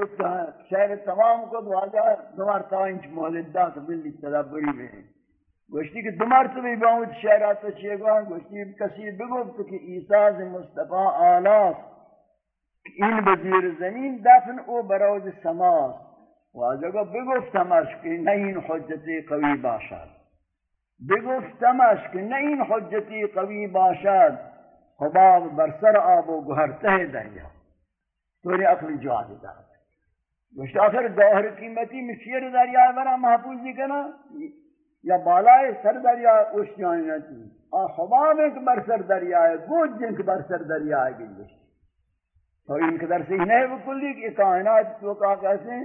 خود شعر تمام خود واجه دمار تاینچ مولد دا تبلی تدبری بین. گوشتی که دمار تو بی باوت چیئے گا گوشتی کسی بگفت که ایساز مصطفی آلاف این بزیر زمین دفن او براوز سما و واجه بگفتمش که نه این حجت قوی باشد. بگفتمش که نه این حجتی قوی باشد. خباب بر سر آب و گهر ته دریا. توری عقل جواد داد. گوشت آخر گوہر قیمتی مشیر دریا برا محفوظی کنا یا بالائے سر دریا اوشتیانی نتی آ حباب ایک برسر دریا ہے، گوج جنک برسر دریا ہے گلش تو ان قدر سے ہی نہیں بکلی کہ کائنات تو کہا کیسے ہیں،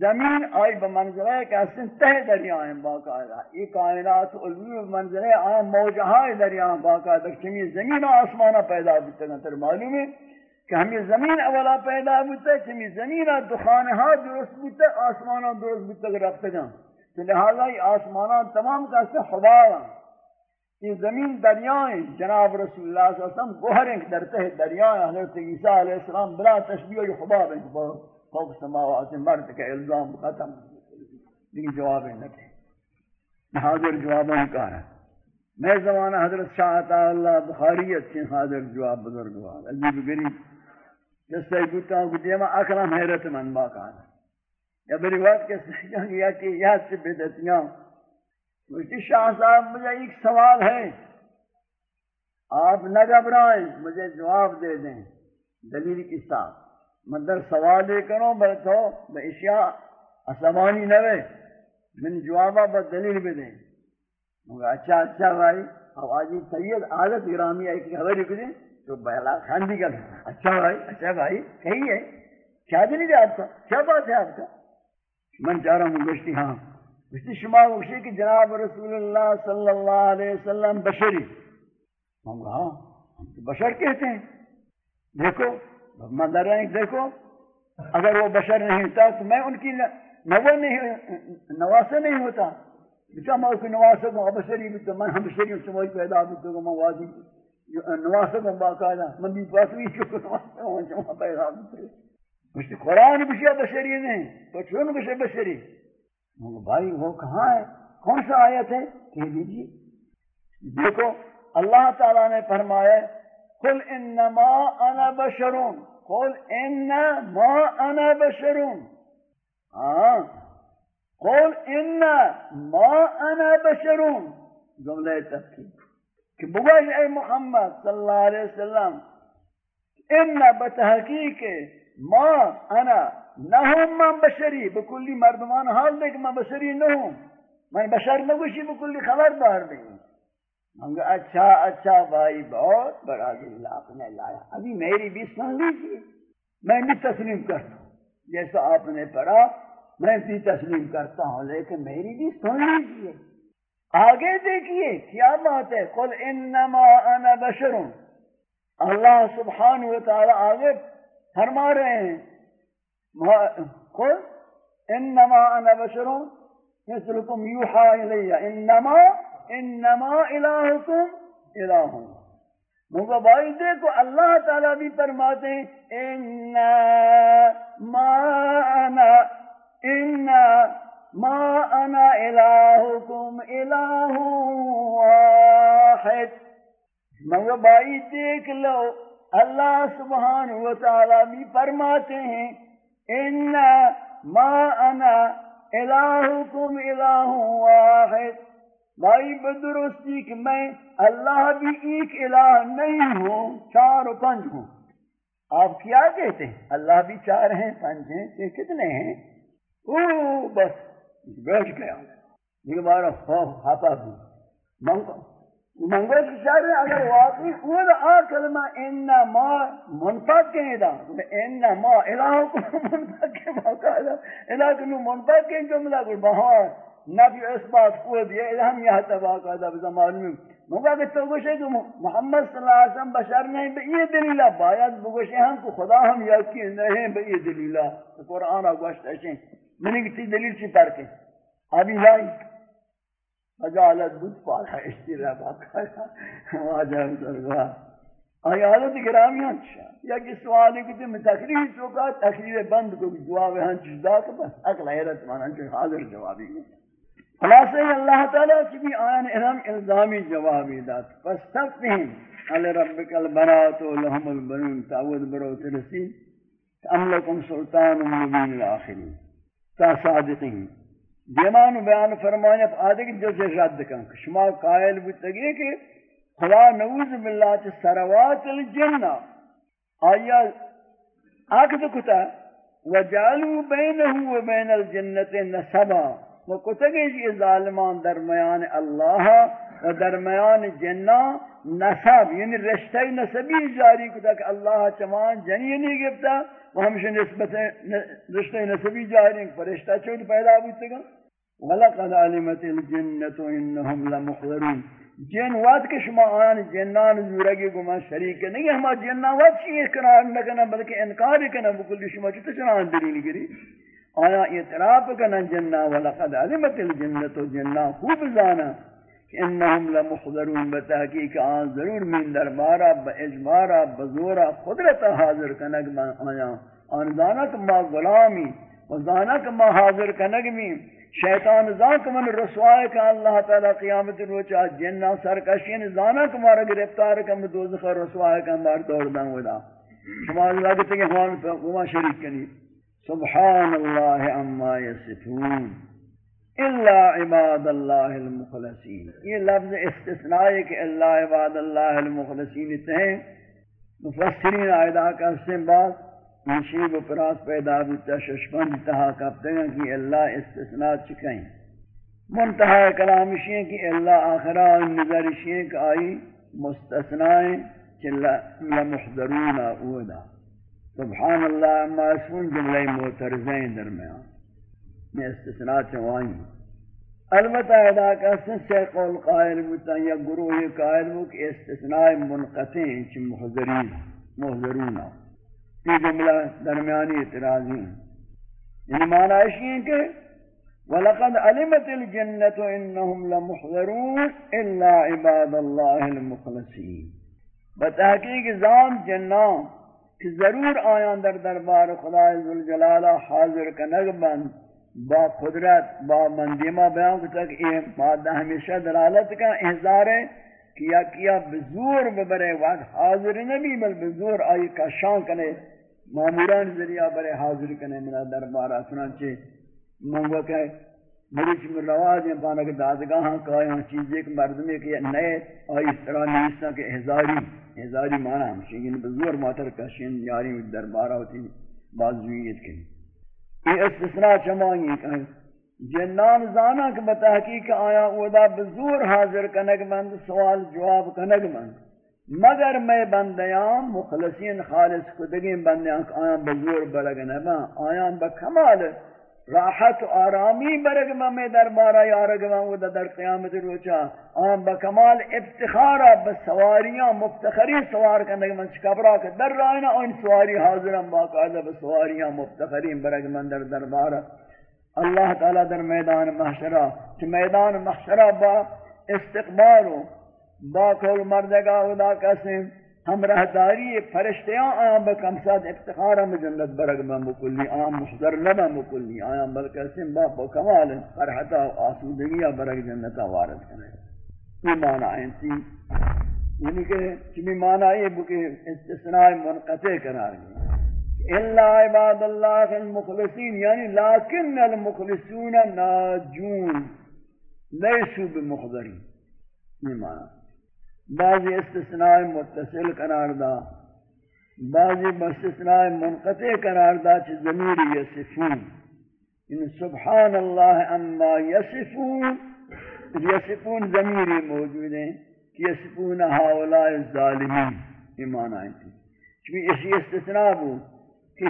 زمین آئی بمنظر ہے کہ اسن تہ دریا ہیں باقاعدہ۔ یہ کائنات علمی بمنظر ہے آئیں موجہائے دریا ہیں باقاعدہ۔ چمی زمین آسمانہ پیدا ہوتا ہے تر معلوم ہے۔ کہ ہمیں زمین اولا پیدا ہوتا ہے چمی زمین دخانہا درست ہوتا ہے آسمانہ ہاں درست ہوتا ہے، رکھتا ہے تو لہذا یہ آسمانہ تمام کا سے خبار یہ زمین دریائیں، جناب رسول اللہ صلی اللہ علیہ وسلم گوھریں درتے ہیں، دریائیں، حضرت عیسیٰ علیہ السلام بلا تشبیہ و خباب ہیں فوق سماوات مرد کا الزام ختم۔ لیکن جواب نہ تھے حاضر جواب نہیں کہا ہے۔ میں زمانہ حضرت شاہ عطا اللہ بخاریت سے حاضر جواب بزرگوار۔ عجیب غریب۔ جس سے گتا ہوں کہ اکرم حیرت من باقا ہے یا بری بات کے سجن یا کہ یاد سے بدتیاں مجھے شاہ صاحب، مجھے ایک سوال ہے۔ آپ نہ گھبرائیں، مجھے جواب دے دیں۔ دلیل کے ساتھ مندر سوال دے کرو بلکہ بے اشیاء اسمانی نوے من جوابہ بس دلیل بھی دیں۔ مگر اچھا اچھا بھائی آوازی سید عادت گرامی ہے کہ خبر رکھ دیں تو بہلا خان بھی اچھا بھائی اچھا بھائی کہیں ہے۔ کیا دلیل ہے آپ کا؟ کیا بات ہے آپ کا؟ من چاہ رہا ہوں گشتی ہاں۔ گشتی شما گشتی کہ جناب رسول اللہ صلی اللہ علیہ وسلم بشری۔ ہم کہا، ہم تو بشر کہتے ہیں۔ دیکھو مندر دیکھو۔ اگر وہ بشر نہیں ہوتا تو میں ان کی نوہ نہیں نواسہ نہیں ہوتا۔ بچہ، میں اس کی نواسہ کو بشری بھی تو، میں ہم بشری ہوں، سمجھ پیدا بھی تو، میں واضی نواسہ کو باقاعدہ، من بھی پاس بھی چکو نواسہ ہوں جمع پیدا بھی تو مجھ قرآن بشیا بشری نہیں تو چون بشر بشری بھائی، وہ کہاں ہے؟ کون سا آیت ہے؟ کہہ دیجیے دیکھو، اللہ تعالیٰ نے فرمایا، قل انما انا بشرون۔ قل انما انا بشرون۔ ہاں۔ قل انما انا بشرون۔ جملہ تفکیر کہ بگوش اے محمد صلی اللہ علیہ وسلم، ان بتحقیق ما انا نہم من بشری، بکلی مردمان حال دے کہ میں بشری نہوں میں بشر نگوشی بکلی خبردار دیں ہم اچھا اچھا بھائی، بہت بڑا دل آپ نے لایا۔ ابھی میری بھی سن لیجیے میں بھی تسلیم کرتا ہوں۔ جیسا آپ نے پڑھا، میں بھی تسلیم کرتا ہوں، لیکن میری بھی سن لیجیے آگے دیکھیے، کیا بات ہے؟ قل انما انا بشروں اللہ سبحانہ و تعالی آگے فرما رہے ہیں۔ قل انما انا بشروں مثلكم يوحى الي انما انما الہکم الہ. مگر بھائی دیکھو، اللہ تعالیٰ بھی فرماتے ہیں، انما انا انما انا الہکم الہ واحد. مگر بھائی دیکھ لو، اللہ سبحانہ و تعالیٰ بھی فرماتے ہیں انما انا الہکم الہ واحد. بھائی بدرستی کہ میں اللہ بھی ایک الہ نہیں ہوں، چار و پنج ہوں۔ آپ کیا کہتے ہیں؟ اللہ بھی چار ہیں، پنج ہیں کتنے ہیں؟ او بس۔ بیٹھ گیا۔ یہ بارا خوف ہاپا بھی۔ منگو منگو کی شاعر اگر واقعی خود آ کلمہ انما منفق کہیں دا۔ انما الہ کو منفق کے موقع دا۔ الہ کو منفق کے جملہ کو بہار۔ نفی اثبات خود یہ ہم یہ تبا کا دا زمان میں۔ مگا کہ تو گوشے کہ محمد صلی اللہ علیہ وسلم بشر نہیں، بے یہ دلیل باید بگوشے ہم کو خدا ہم یقین نہیں بے یہ دلیل قرآن گوشت ہے۔ منی کی دلیل چی پر کے ابھی لائی فجعلت بود پارا اشتی اشترا باقا واجہ سرگا آیالت گرامی ہنچا یا کہ سوالی کتے میں تقریر چوکا تقریر بند کو جواب ہنچ دا کہ بس۔ اقل حیرت مانا ہنچ حاضر جوابی گا خلاصہ اللہ تعالیٰ چکی آیان انہم الزامی جوابی دات پس فاستفتهم علی ربک البنات و لهم البنون، تعود بروت رسید ام لکم سلطان مبین الاخرین تا صادقین. دیمان بیان فرمانے آدھے کہ جو سے رد کن شما قائل بودتگی کہ خدا نعوذ باللہ چھ سروات الجنہ. آیا آکد کتا وجعلوا بینہو و بین الجنت نسبا و کتگی جی ظالمان درمیان اللہ و درمیان جنہ نسب یعنی رشتہ نسبی جاری کتا کہ اللہ چمان جنی نہیں گفتا وہ ہمشہ نسبت رشتہ نسبی جاری ہیں، فرشتہ چود پیدا بودتے گا وَلَقَدْ عَلِمَتِ الْجِنَّةُ إِنَّهُمْ لَمُحْضَرُونَ. جن وقت کے شما آن، جنان زورگی گما شریک نہیں، ہما جنان وقت چی اقرار نہ کنا بلکہ انکار کنا بکل شما چیتا چنان دلیل گری. آیا اعتراف کنا جنہ ولقد علمت الجنت جنہ خوب زانا. انہم لمحضرون، بتحقیق آن ضرور من دربارا با اجبارا بزورا قدرت حاضر کنگ من آیا. آن زانا کما غلامی و زانا کما حاضر کنگ من شیطان زان من رسوائے کہ اللہ تعالی قیامت روچا جنہ سرکشین زانا کو مارا گرفتار کم دوزخ رسوائے کہ مار دوڑ دیں ودا. شما لگتے کہ ہمان وما شریک کنی. سبحان اللہ اما یصفون. الا عباد اللہ المخلصین۔ یہ لفظ استثناء ہے کہ اللہ عباد اللہ المخلصین تہیں مفسرین آئیدہ کا استعمال نشیب و پراس پیدا بیتا ششمن تہا کبتے ہیں کہ اللہ استثناء چکیں۔ منتہا کلامشی ہیں کہ اللہ آخرہ نظرشی ہیں کہ آئی مستثنائیں چلا لمحضرون اودا سبحان اللہ، اما اسمون جملہ موترزین درمیان میں استثناء چوائیں البتہ ادا کا سن سے قول قائل بتا یا گروہ قائل ہو کہ استثناء منقطع چھ محضرین، محضرون یہ جملہ درمیانی اعتراضی یعنی معنی ایسی ہے کہ وَلَقَدْ عَلِمَتِ الْجَنَّةُ إِنَّهُمْ لَمُحْذَرُونَ إِلَّا عِبَادَ اللَّهِ الْمُخْلَصِينَ۔ بتحقیق زام جنان کہ ضرور آیان در دربار خدا ذوالجلالہ حاضر کنگ بند با قدرت، با مندیمہ بیان کو تک یہ مادہ ہمیشہ دلالت کا احضار ہے کیا کیا بزور ببرے وقت حاضر نبی، بل بزور آئی کا شان کنے معموران ذریعہ برے حاضر کنے میرا دربارہ، چنانچہ منگو کہ مریچ میں رواج ہیں پانا کہ دادگاہاں کہا یہاں چیز ایک مردمی کہ نئے آئی اس طرح نیسا کہ احزاری احزاری مانا ہمشہ یعنی بزور ماتر کشین یاری دربارہ ہوتی بازویت کے۔ یہ استثناء چمانی کہ جنان زانا کہ بتحقیق آیا اودا بزور حاضر کنگ مند، سوال جواب کنگ مند. مگر میں بندیاں مخلصین خالص کدگین بندیاں آیا بزور بلگ نبا آیا بکمال راحت و آرامی برگ میں دربارہ یارگ میں در قیامت روچا. آیاں بکمال افتخارا بسواریاں مفتخری سوار کرنے من چکبرا کہ در رائنا ان سواری حاضرم باقاعدہ بسواریاں مفتخرین برگ من در دربارہ. اللہ تعالی در میدان محشرہ چھ میدان محشرہ با استقبالو با کل مردگا خدا قسم ہم رہداری فرشتیاں آیاں بکم ساتھ افتخارا میں جنت برگ میں مکلی آیاں محضر لبا مکلی، آیاں بلکسم با با کمال فرحتا و آسودگیا برگ جنتا وارد کرنے یہ معنی آئین تھی۔ یعنی کہ چمی معنی یہ بکے استثناء منقطع قرار گئی الا عباد اللہ المخلصین یعنی لیکن المخلصون ناجون، لیسو بمخضرین۔ یہ معنی۔ بعضی استثناء متصل قرار دا، بعضی استثناء منقطع قرار دا چھ ضمیر یصفون. یعنی ان سبحان اللہ اما یصفون یصفون ضمیر موجود ہیں کہ یصفون ہاولاء الظالمین ایمان آئی تھی چونکہ اسی استثناء بو کہ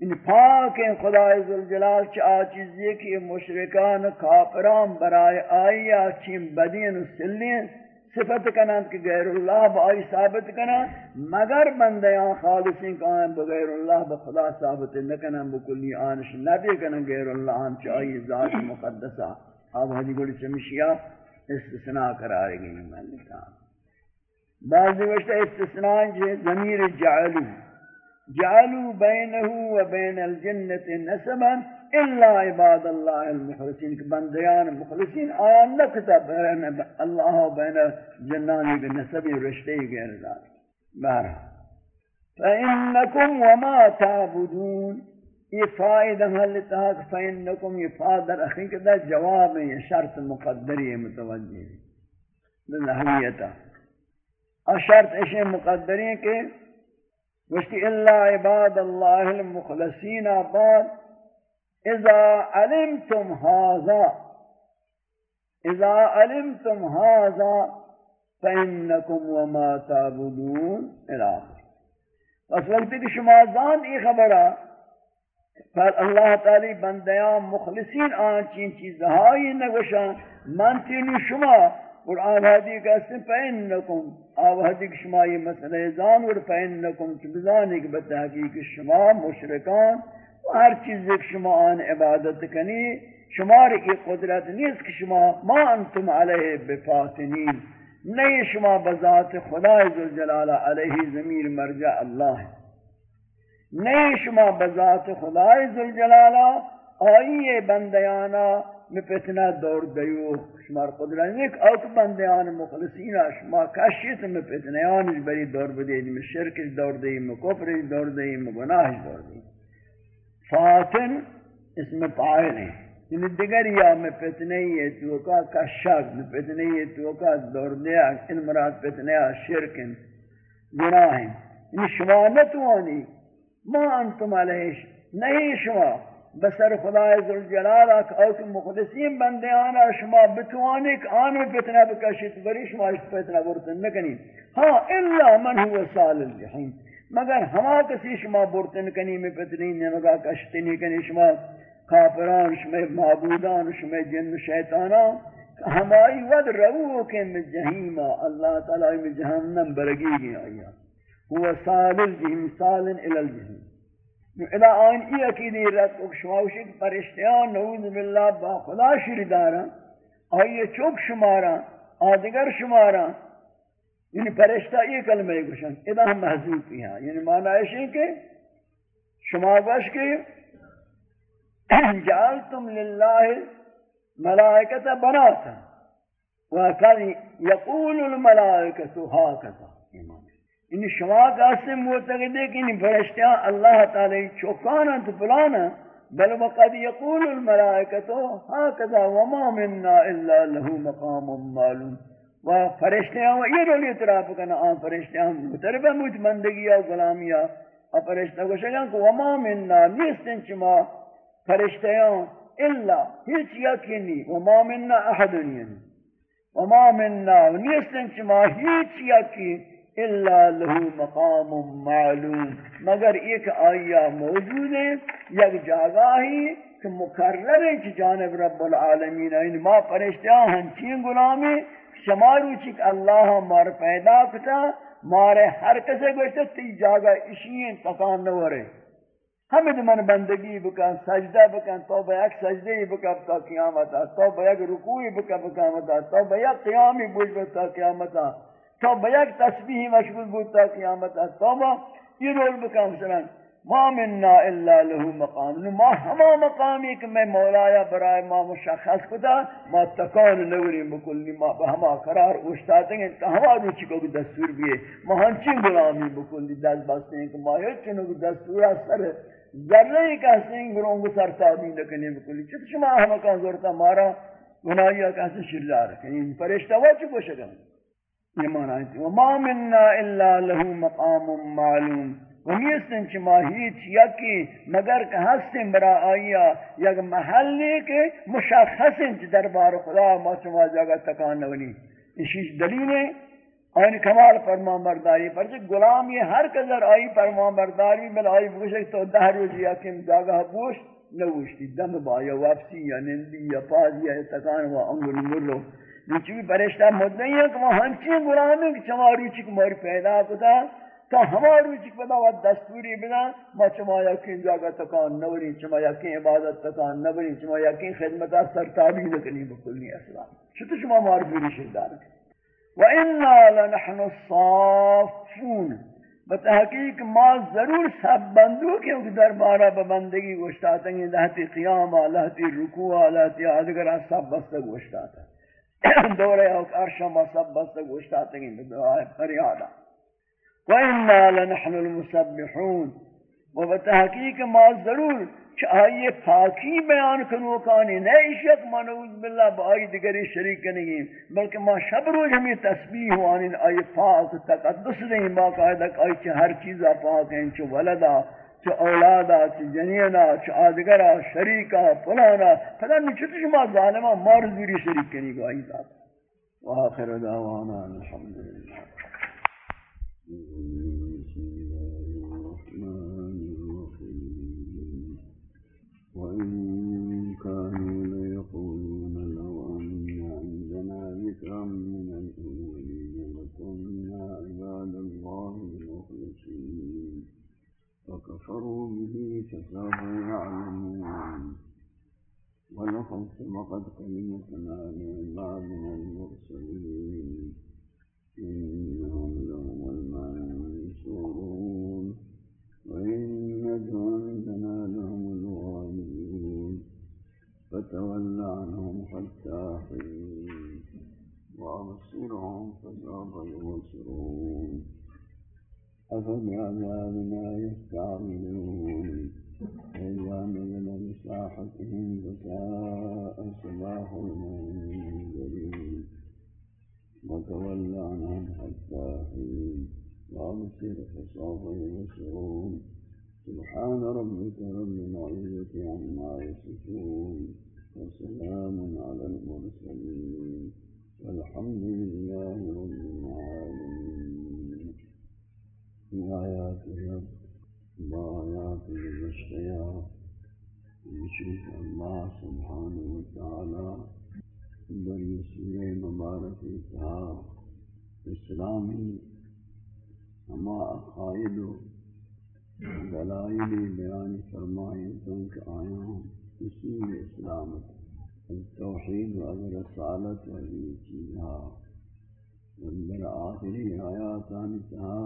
ان پاک ہیں خدا عزالجلال چاہ چیزی کہ مشرکان کافران برائے آئی آچین بدین سلین صفت کنند کہ غیر اللہ بائی ثابت کنند، مگر بندیاں خالصین کائیں بغیر اللہ بخدا ثابت نکنند بکلی آنش نبی کنند غیر اللہ آن چاہیے ذات مقدسہ اب حدی گوڑی چمشیا استثناء قرار گئی ملکان. بعض وقت استثناء ضمیر جعلو. جعلو جعلوا بينه وبين الجنة نسبا إلا عباد الله المخلصين كبنديان مخلصين آيان كتب بين الله وبين جناني بالنسبي رشتي غير ذلك بارها فإنكم وما تعبدون. إفائدة هلتاك فإنكم إفادة أخي كده جواب شرط مقدري متوجه. للهوية الشرط إيش مقدرين كي وشتي إلا عباد الله المخلصين بعد اذا علمتم هذا، اذا علمتم هذا فإنكم وما تعبدون الى پس وقتی کہ شما زان ای خبرہ پر اللہ تعالی بندیان مخلصین آن چین چیزہائی نگوشان منتینی شما قرآن حدی کہتے ہیں فَإِنَّكُمْ آو حدی کہ شما یہ مسئلہ زان اور فَإِنَّكُمْ چبزانی کہ بتحقیق شما مشرکان و ہر چیز ایک شما آن عبادت کنی، شما کی قدرت نیست کہ شما ما انتم علیہ بفاتنین۔ نہیں شما بذات خدا ذوالجلالہ علیہ ضمیر مرجع اللہ ہے۔ نہیں شما بذات خدا ذوالجلالہ آئیے بندیانا میں پتنا دور دیو شمار قدرت ایک اوک بندیان مخلصین، شما کشیت میں پتنیان بری دور بدید میں شرک دور دی میں کفر دور دی میں گناہ دور دی فاتن اس میں پائل ہیں یعنی دیگر یا میں پتنے یہ توکا کا شک میں پتنے یہ توکا دور دیا ان مراد پتنے شرکن گناہیں یعنی شما نتوانی ما انتم علیہ، نہیں شما بسر خدا ذوالجلال او کہ مخلصین بندے آنا شما بتوانی کہ آن میں پتنا بکشت بری شما اس پتنا برتن نکنی۔ ہاں الا من هو سال الجحیم۔ مگر ہما کسی شما برتن کنی میں پتنی نمگا کشتنی کنی شما کافران، شما معبودان، شما جن شیطانان ہمائی ود رو کے میں جہیما اللہ تعالی میں جہنم برگی گیا آیا ہوا سالل جہیم سالن الالجہیم الہ آئین ای عقیدی رت کو شماوشک پرشتیان، نعوذ باللہ، با خدا شری دارا آئیے چوک شمارا آدگر شمارا یعنی پرشتہ یہ کلمہ گوشن. ادا ہم محضوب کی ہیں یعنی معنی ہے کہ شما گوش کے جعلتم لله ملائكة بناتا وكان يقول الملائكة هكذا ان شما قاسم معتقد ہے کہ ان فرشتیاں اللہ تعالی چوکانا تو پلانا بل وقد يقول الملائكة هكذا وما منا الا له مقام معلوم و فرشتیاں یہ رول اعتراف کرنا آن فرشتیاں متربہ موت مندگی و غلامیہ اور فرشتہ کو شکاں کہ وما منا نیستن چما فرشتیان الا هیچ یکی نی و ما مننا احد یعنی و ما مننا نیستن چما هیچ یکی الا له مقام معلوم مگر ایک آیا موجود ہے، یک جاگاہی کہ مقرر ہے جانب رب العالمین، این ما فرشتیان ہنچین غلامی شمارو چک اللہ مار پیدا کتا، مارے ہر کسے گوشتا تی جاگا اشین تکان نورے۔ ہمیں من بندگی بکن، سجدہ بکن تو بیک سجدے بکن تا قیامت تو بیک رکوعی بکن قیامت تو بیک قیامی بوجھ بتا قیامت تو بیک تسبیحی مشغول بتا قیامت تو ما یہ رول بکن مثلا۔ ما مننا الا له مقام. ما ہما مقامی کہ میں مولایا برائے ما مشخص کتا ما تکان نوری بکلی ما بہما قرار اوشتاتے ہیں تو ہما روچی کو دستور بھی ہے ما ہنچین غلامی بکلی دست بستے ہیں کہ ما ہیچ چنو دستور سر. ذرہ ایک حسین گروہوں کو سر تعبین لکنے بکلی چھت شما ہمیں کہاں زورتا مارا گناہیہ کہاں شرزا رکھیں ان فرشتہ وہ چکو شکا یہ مانا ہے وما مننا الا له مقام معلوم. ومیستن چما ہیچ یکی مگر کہ ہستن برا آیا، یک محلی کے مشخصن چی دربار خدا ما چما جاگا تکان نونی۔ اسی دلیل ہے آئین کمال فرمان برداری پر جو غلام یہ ہر قدر آئی فرمان برداری بل آئی بوشک تو دہ روزی اکیم جاگہ بوش نوشتی۔ دم با یا واپسی یا نندی یا پاز یا تکان و انگل مرلو نیچی بھی پرشتہ مدنی ہے کہ وہ ہنچی غلامی کہ چما روچی کماری پیدا کتا۔ تا ہما روچی کتا و دستوری بنا ما چما یقین جاگہ تکان نوری چما یقین عبادت تکان نوری چما یقین خدمت سرتابی نکنی بکلنی اسلام چھتو شما مار بیری شدار وَإِنَّا لَنَحْنُ الصَّافُونَ. بتحقیق ما ضرور سب بندو کیونکہ دربارہ ببندگی گوشتاتا ہیں لہتی قیامہ لہتی رکوع لہتی آدھگرہ سب بستہ گوشتاتا دورے اوک عرشہ ما سب بستہ گوشتاتا ہیں بدعائے فریادہ وَإِنَّا لَنَحْنُ الْمُسَبِّحُونَ و بتحقیق ما ضرور چاہیے پاکی بیان کرو کانی نہیں شک منعوذ باللہ با آئی دگری شریک کنگی بلکہ ما شب روز ہمیں تسبیح ہوانی آئی پاک تقدس نہیں باقاعدہ آئی چھ ہر چیزا پاک ہیں چھ ولدا چھ اولادا چھ جنینا چھ آدگرا، شریکا پلانا پھلا نچھت شما ظالمہ مار زوری شریک کنی گو آئی ذات۔ وآخر دعوانا الحمدللہ۔ وإن كانوا ليقولون لو عندنا ذكرا من الأولين لكنا عباد الله المخلصين فكفروا به فسوف يعلمون ولقد سبقت كلمتنا لعبادنا المرسلين فتول عنهم حتى حين وأبصرهم فسوف يبصرون. أفبعذابنا يستعملون؟ فإذا نزل بساحتهم فساء صباح المنذرين. وتول عنهم حتى حين وأبصر فسوف يبصرون. سبحان ربك رب العزة عما يصفون. وسلام على المرسلين. والحمد لله رب العالمين. الآيات الآيات المشتيات نشوف الله سبحانه وتعالى. بل سورة مبارك إسلامي أما عقائد دلائل بيان فرمائي تنك کہ اصول اسلامت التوحید و اگر رسالت و یہ چیزها اندر آخری آیاتان تہا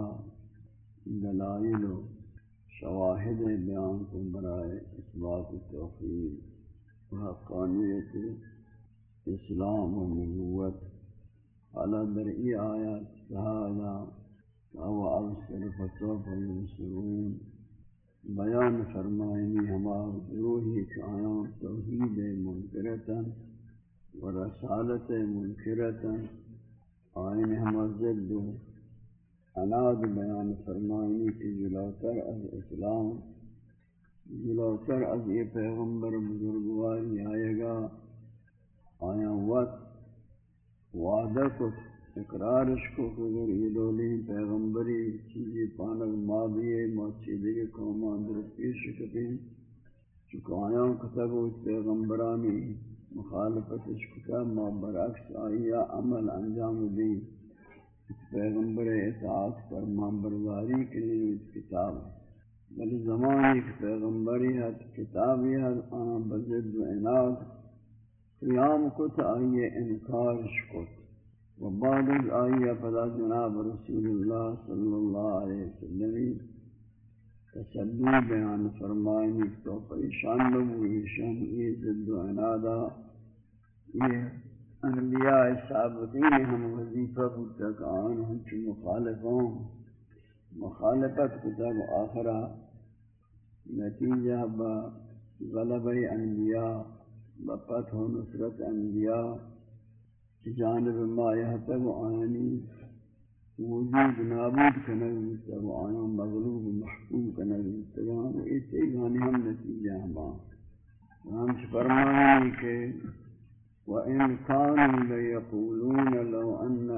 دلائل و شواہد بیان کو برائے اثبات توحید و حقانیت اسلام و نبوت۔ حالا در ای آیات تہا او ابصر فسوف يبصرون بیان فرمائنی ہمار روحی چایاں توحید منکرتا و رسالت منکرتا آئین ہمار زد و اناد بیان فرمائنی کی جلوتر از اسلام جلوتر از یہ پیغمبر بزرگواری آئے گا۔ آیا وقت وعدہ کو اقرارش کو اگر یہ دولی پیغمبری، چیزی پانک مادیے مچیدے کے قومان در پیش کتیں چکہ آیاں کتب اس پیغمبرانی مخالفتش کتا ما برعکس آئیا عمل انجام دی. اس پیغمبر اطاعت پر برداری کے لیے اس کتاب. بل زمانی کی پیغمبری ہے کتابی ہے آن بزد و اناد قیام کت آئیے انکارش کت وبعد الآية فلا جناب رسول الله صلى الله عليه وسلم تسلی بیان فرمائنی تو پریشان نبوی شان، یہ ضد و عنادا یہ انبیاء ثابتین ہم وظیفہ بودتک آن ہم چو مخالفوں مخالفت کتب آخرہ نتیجہ با غلب انبیاء بفتح و نصرت انبیاء جانب ما يهتم آنی وجود نابود کنگ تب آیا مغلوب محکوم کنگ تمام ایسے گانے ہم نتیجہ ہم ہم فرمائیں کہ وَإِن كَانُوا لَيَقُولُونَ لَوْ أَنَّ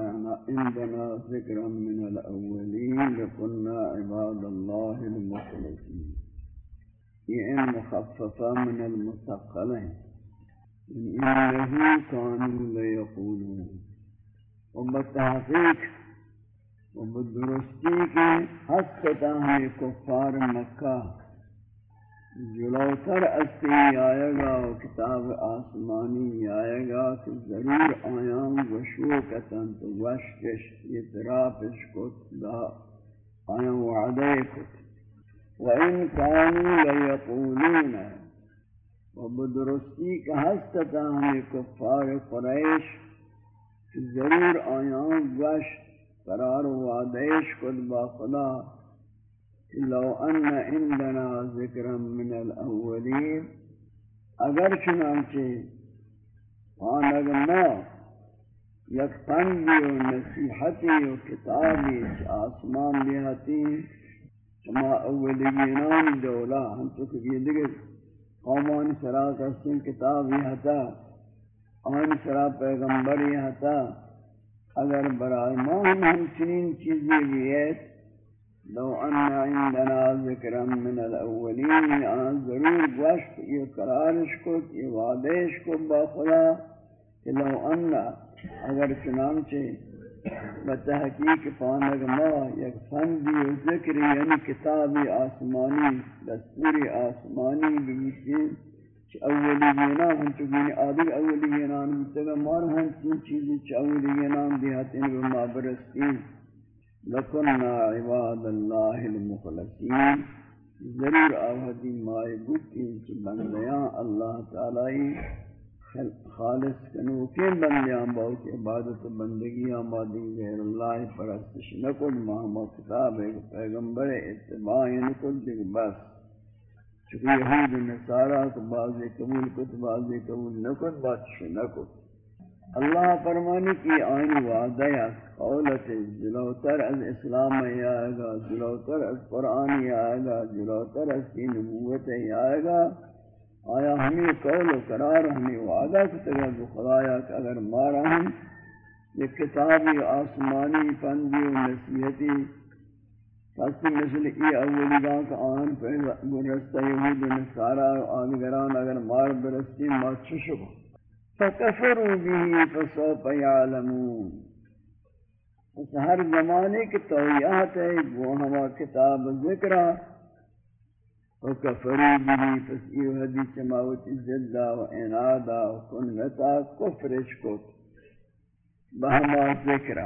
عِندَنَا ذِكْرًا مِنَ الْأَوَّلِينَ لَكُنَّا عِبَادَ اللَّهِ الْمُخْلَصِينَ ان مخففہ من المثقلین إنه كانوا ليقولون. وبالتحقيق وبالدرستی کے حق کتا ہمیں کفار مکہ. جلوتر استی آئے گا و کتاب آسمانی آئے گا کہ ضرور آیاں وشو کتن تو وشکش اطرافش کت دا آیاں وعدے کت. وَإِن كَانُوا لَيَقُولُونَ و وبدرستی کا ہستتا ہمیں کفار قریش کہ ضرور آیاں گوشت قرار و وعدیش کت با خدا. لو ان عندنا ذکرا من الاولین، اگر چنانچہ پانگنا یک پندی و نصیحتی و کتابی آسمان دیہتی چما اولیینان دولا ہم تو کبھی دیگر قومان سرا کسن کتابی ہتا آن سرا پیغمبری ہتا۔ اگر برای ما ہم چنین چیزی بھی ہے لو أن عندنا ذكرا من الأولين آن ضرور گوشت، یہ قرارش کت یہ وعدش کت با خدا، کہ لو ان، اگر چنانچہ بتحقیق پانک ما یک فندی و ذکری یعنی کتابی آسمانی دستوری آسمانی بیشی چھ اولی گینام ہم چکین آدھی اولی گینام متگا مار ہم چین چیزی چھ اولی گینام دیہاتین و ما برستین. لکننا عباد اللہ المخلصین. ضرور آوہدی مائے بودتی کہ بندیاں اللہ تعالی خالص کنو کنوکے بندیاں بہت عبادت بندگی آمادی، غیر اللہ پرستش نکل محمد کتاب پیغمبر اتباع نکل دیکھ بس. چکہ یہود نصارہ کو بعضی قبول کت بعضی قبول نکل بات نکل اللہ فرمانی کی آئین وعدہ یا قولت جلوتر از اسلام آئے گا، جلوتر از قرآن آئے گا، جلوتر از کی نبوت آئے گا. آیا ہمیں قول و قرار ہمیں وعدہ کتگا جو خدایا کہ اگر مارا ہم، یہ کتابی، آسمانی، پندی و نصیحتی فاستی مثل ای اولی گاہ کا آن پر رستہ یہود و نصارہ و آدگران اگر مار برستی ما چشکو فکفروا به فسوف يعلمون اس ہر زمانے کی تویات ہے، وہ ہوا کتاب ذکر وکفروا به فسیو حدیث موت زدہ و انادا و کنتا کفرش کو بہما ذکر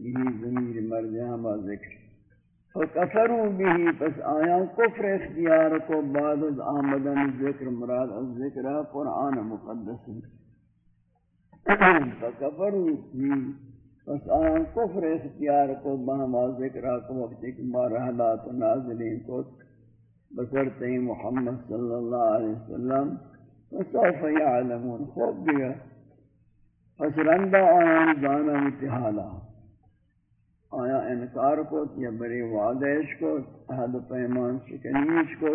یہ ضمیر مرد ہما ذکر فکفروا به پس آیا کفر اختیار کو بعد از آمدن ذکر مراد از ذکر قرآن مقدس فکفروا بھی پس آن کفر اختیار کو بہما ذکرہ کو وقت ایک مرحلات نازلین کو بسرتے محمد صلی اللہ علیہ وسلم فسوف یعلمون خوب دیا پس رندہ آیان جانا متحالا. آیا انکار کو یا بری وعدش کو احد پیمان شکنیش کو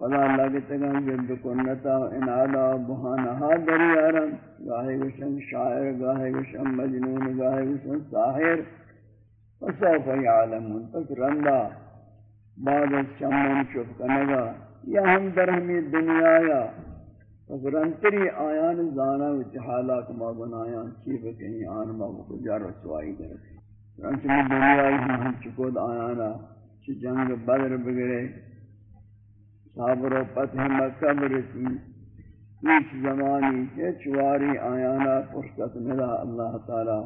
فلا اللہ کے تگان جلد کنتا انعالا بہانہا دریارن. گاہے گشن شاعر گاہے گشن مجنون گاہے گشن ساحر. فسوف یعلمون پس رندہ بعد از چمن چپ کنگا یا ہم در ہمی دنیا یا پس رنتری آیان زانا و چحالات ما گنایان چی بکنی، آن ما بکجا رسوائی درکی رنچمی دنیا ہم چکود آیانا، چی جنگ بدر بگرے صابر و پتہ مکہ برسی، ایچ زمانی ہیچ واری آیانا فرصت ملا اللہ تعالی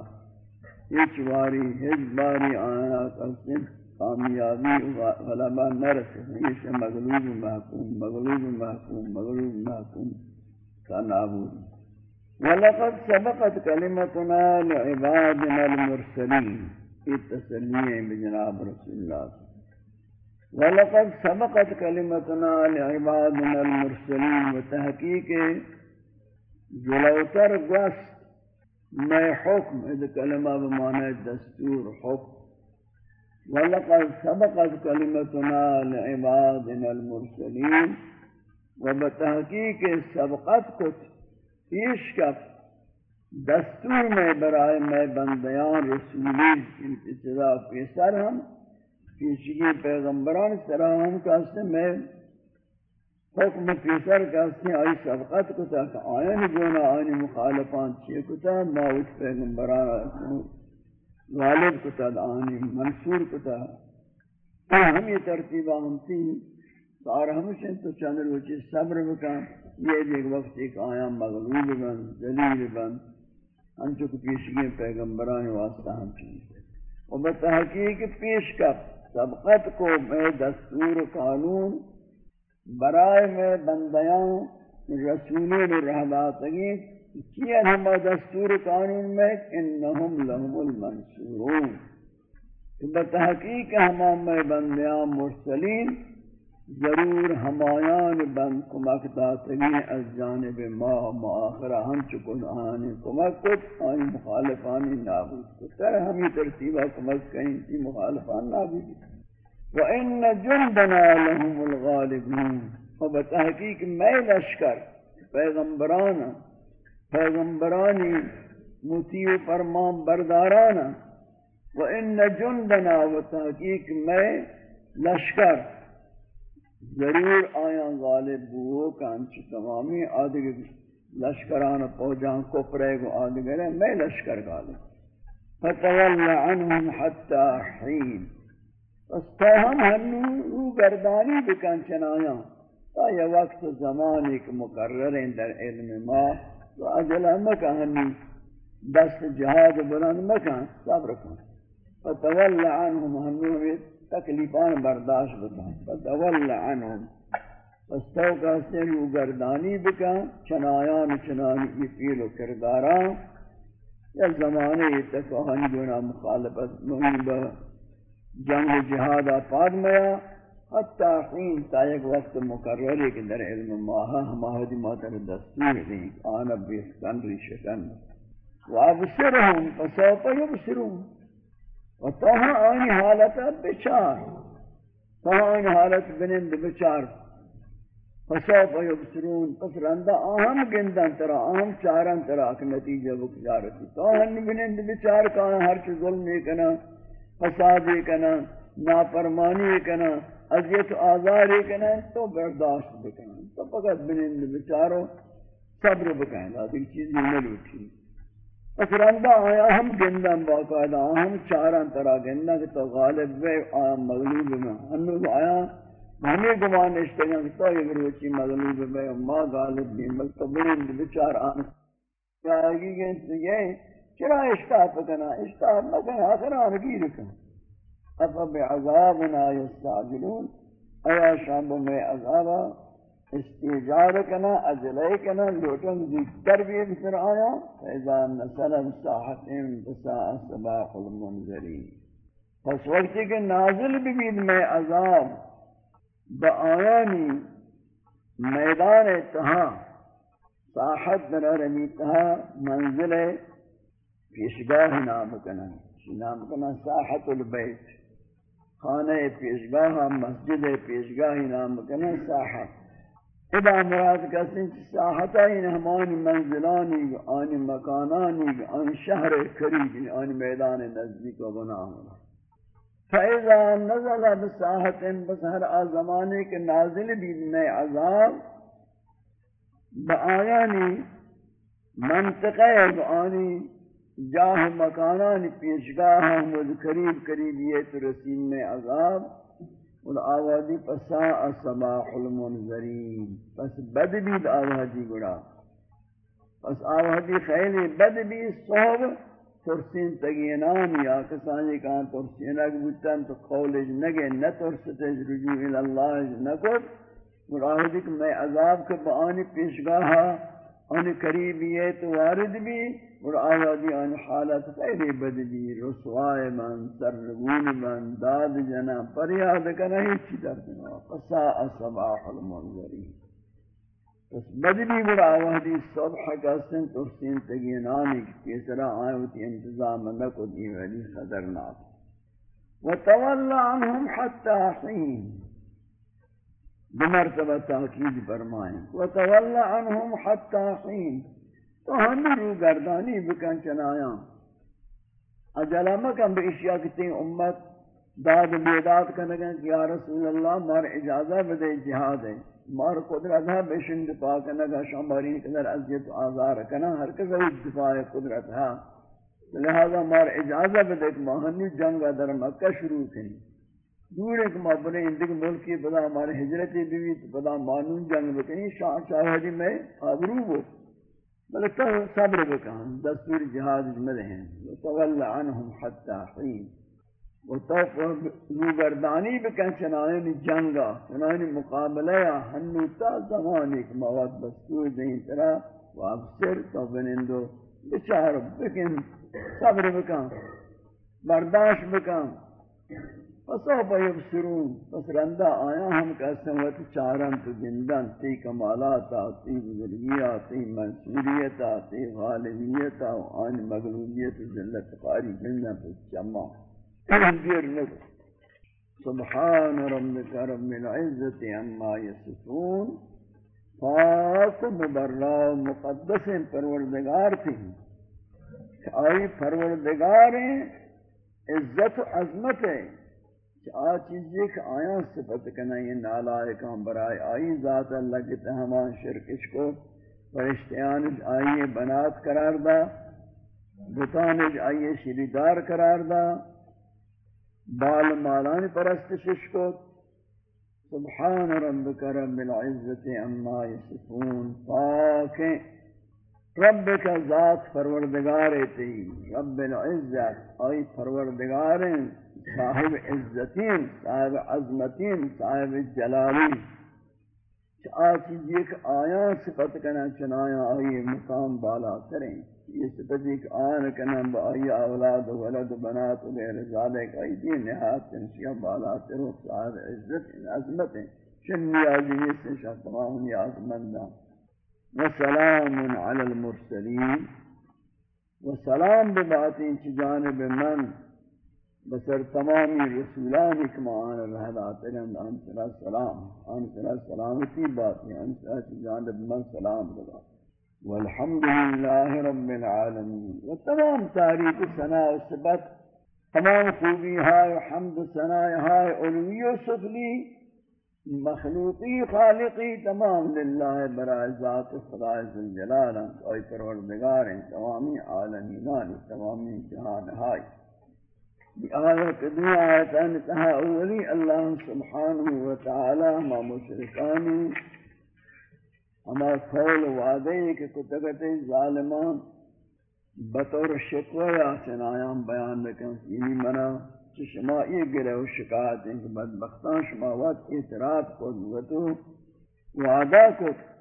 ہیچ واری ہیچ باری آیانا قسم کامیابی غلبہ نرسے ہمیشہ مغلوب محکوم مغلوب محکوم مغلوب محکوم کا نابود. وَلَقَدْ سَبَقَتْ كَلِمَتُنَا لِعِبَادِنَا الْمُرْسَلِينَ یہ تسلیہ بجناب رسول اللہ. ولقد سبقت كلمتنا لعبادنا المرسلين وتحقيق جلوتر گوست میں حکم. اذا کلمہ بمعنی دستور حکم. ولقد سبقت كلمتنا لعبادنا المرسلين، وبتحقیق سبقت کت پیش کت دستور میں برائے میں بندیان رسولی ان ابتدا پیسر ہم، پیشگی پیغمبران سراہم کہتے میں حکم پیسر کہتے آئی سبقت کتا، کہ آئین گونا آئین مخالفان چیئے کتا ماوت پیغمبران غالب کتا آئین منصور کتا ہم یہ ترتیبہ ہم تھی۔ ہمشن تو چند روچی صبر بکن۔ یہ ایک وقت ایک آیا مغلوب بن ذلیل بن۔ ہم چکو پیشگی پیغمبران واسطہ ہم چیز و بتحقیق پیش کب سبقت کو میں دستور قانون، برائے میں بندیاں رسولین رہباتگی کیا ہم دستور قانون میں انہم لہم المنصورون۔ بتحقیق ہم میں بندیاں مرسلین، ضرور ہمایان بند کمک داتگی از جانب ما مآخرہ ہم چکن آنی کمک کت آنی مخالفانی نابود کت تر ہمی ترتیبہ کمک کہیں تی مخالفان نابود کت وَإِنَّ جُنْدَنَا لَهُمُ الْغَالِبُونَ۔ و بتحقیق میں لشکر پیغمبران پیغمبرانی مطیع فرمان بردارانا وَإِنَّ جُنْدَنَا و تحقیق میں لشکر ضرور آیا غالب بو کانچ تمامی آدھگ لشکران پوجان کو پرے گو آدھگر میں لشکر غالب۔ فتول عنہم حتی حین۔ پس تو ہم ہنو گردانی بکن چنایا تا یہ وقت زمان ایک مقرر در علم ما۔ تو اجل مکہ ہنو یعنی دست جہاد بلند مکہ صبر کن. فتول عنہم ہنو تکلیفان برداشت بکن. فتول عنهم. پس تو کہتے ہیں گردانی بکن، چنایان چنانی کی فیل و کرداران. یا زمانے تکوہن جونا مخالفت مہین با جنگ جہاد آپاد میا. حتی حین تا ایک وقت مقرری کہ در علم ماہا ہماہ دی ماتر دستور دیں آنا بیسکن ریشکن وابسرهم فسوف یبسرون و توہاں آنی حالت بچار. توہاں آنی حالت بنند بچار. فسوف یبصرون. پس رندہ آہم گندن ترا آہم چارن ترا اک نتیجہ بکجارتی تا توہاں بنند بچار کانا ہر چی ظلم کنا فساد کنا نافرمانی کنا عذیت آزار کنا تو برداشت بکنا تو فقط بنند بچارو صبر بکنا دیکھ چیزی ملوٹی پس اسرندہ آیا، ہم گندن باقاعدہ، ہم چاران طرح گندن کہ تو غالب بے آیا مغلوب میں ہنو آیا. ہمیں گمان اشتگاں کہ تو یہ گروچی مغلوب بے ما غالب بھی ملتا بلند بچار آن کیا آگی گئن تو یہ، چرا اشتاف کنا اشتاف مکن آخر آنگی رکن افا بعذابنا یستعجلون ایا شامب میں عذابا؟ استیجار کنا اجلے کنا لوٹن دیگر بھی بسر آیا؟ فیضا نسل ساحتیم بسا سباق المنظری پس وقتی کہ نازل ببید میں عذاب با آیانی میدان تہا، ساحت در رمی تہا، منزل پیشگاہ نام کنا نام کنا ساحت البیت. خانہ پیشگاہ مسجد پیشگاہ نام کنا ساحت. ادا مراد کسیں کہ ساحتا ان ہمانی منزلانی آنی مکانانی آنی شہر قریبی آنی میدان نزدیک و بنا ہونا فَإِذَا نَزَلَ بس ہر آزمانے کے نازل بھی میں عذاب بآیانی منطقہ آنی جاہ مکانانی پیشگاہ ہم قریب قریب یہ تو رسیم میں عذاب اور آوازی پسا صباح المنظرین۔ پس بد بید آوازی گڑا۔ پس آوازی خیلی بد بید صحب ترسین تگینان یا کسانی کہاں ترسین اگ بودتن تو قولج نگے، نہ ترستے رجوع اللہ نکت اور آوازی کہ میں عذاب کے بآنی پیشگاہا ان قریبی تو وارد بھی۔ اور آوازی آن حالت خیلی بدلی رسوائے من سرگون من داد جنا پریاد چی در دنا فساء صباح المنظری. اس بدلی بڑا آوازی صبح کا سن ترسین تگینانی کی تیسرا آئیوتی انتظام نکو دیوالی خدرناک وتولى عنهم حتى حين بمرتبہ تاکید فرمائیں وتولى عنهم حتى حين تو ہم رو گردانی بکن چنایا۔ اجلا مکم بے اشیاء کتی امت داد بیداد کنگن کہ یا رسول اللہ مار اجازہ بدے جہاد ہے۔ مار قدرت ہے بشن دفاع کنگا شمباری قدر عزیت آزار کنا۔ ہر کس دفاع قدرت ہے۔ لہذا مار اجازہ بدے کہ مہنی جنگ در مکہ شروع کنی دور ایک مابنے اندک ملکی پدا ہمارے حجرتی بیوی پدا مانون جنگ بکنی۔ شاہ شاہدی میں آبرو بو بلکہ صبر بکن دستور جہاد جملے ہیں؟ وتول عنهم حتى حين وطوف روگردانی بکن چنائن جنگا چنائن مقابلہ یا ہنو تا زمان ایک مواد دستور دیں طرح و ابسر تو بنندو۔ بچار بکن، صبر بکن، برداشت بکن۔ فصوب یبصرون پس رندہ آیا ہم کہتے ہیں وقت چارن تو جندن تی کمالاتا تی بزرگیہ تی منصوریتا تی غالبیتا آن مغلوبیت، ذلت قاری جندن پر جمع دیر نکو سبحان ربك رب العزة عما يصفون پاک، مبرہ مقدس پروردگار تھی آئی پروردگار ہیں، عزت و عظمت ہیں۔ ہے آ چیزیں کہ آیا صفت کنا یہ نالائکاں برائے آئی ذات اللہ کے تہمان شرکش کو فرشتیان آئیے بنات قرار دا، بتان آئیے شریدار قرار دا، بال مالان پرستشش کو، سبحان ربك رب العزة عما يصفون پاک رب کا ذات پروردگار تی رب العزت ای پروردگار صاحب عزتین، صاحب عظمتین، صاحب جلالی۔ آ چیز ایک آیا صفت کنا چنایا آئی مقام بالا کریں۔ یہ صفت ایک آن کنم با آئی اولاد و ولد و بنات و غیر ذالک آئی دی نہایت تنشیہ بالا ترو صاحب عزت عظمت ہیں شنی آجی سے شاہ تمام نیاز مندہ وسلام علی المرسلین۔ وسلام بباتین چی جانب من۔ بسر تمامی رسولان اکمان رہدات رہن انسلا سلام انسلا سلامتی باتی انسلا چی جانب من سلام بباتین والحمد لله رب العالمين وتمام تاريخ سنا وسبت تمام خوبی ہائے حمد سنا ہائے علوی و سفلی، مخلوقی خالقی، تمام للہ برائے ذات خدا ذوالجلال اور پروردگار ہیں، تمامی عالمینان، تمامی جہان ہائے آیت دنیا آیت انتہا اولی اللہ سبحانہ وتعالی ما مشرکانی ہما قول وعدے کہ کتگت ظالمان، بطور شکوہ یا چنایان بیان لکن یعنی منا چھ شما یہ گرے و شکایت ہیں کہ بدبختان شما وقت اعتراف کو دوتو وعدہ کو کہ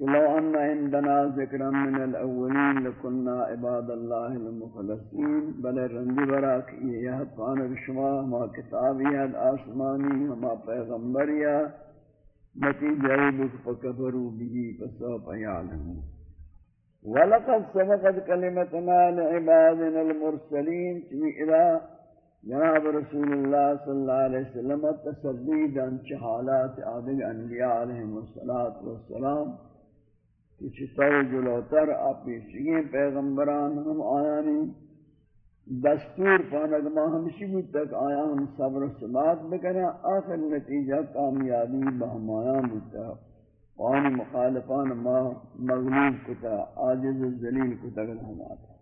لو انہ اندنا ذکرا من الاولین لکننا عباد اللہ المخلصین بلے رندی برا کہ یہ پانک شما ما کتابیت آسمانی ہما پیغمبریت نتیجہ بک فکفروا به فسوف يعلمون ولقد سبقت كلمتنا لعبادنا المرسلين الى جناب رسول اللہ صلی اللہ علیہ وسلم تسدید ان حالات آدم انبیاء علیہم السلام کچھ تو جلوتر آپ پیشگیں پیغمبران ہم آیانی، دستور پانک ما ہمشی بھی تک آیا ہم صبر و سبات بکنے آخر نتیجہ کامیابی بہمایا بودتا وانی مخالفان ما مغلوب کتا عاجز و ذلیل کتا گلہماتا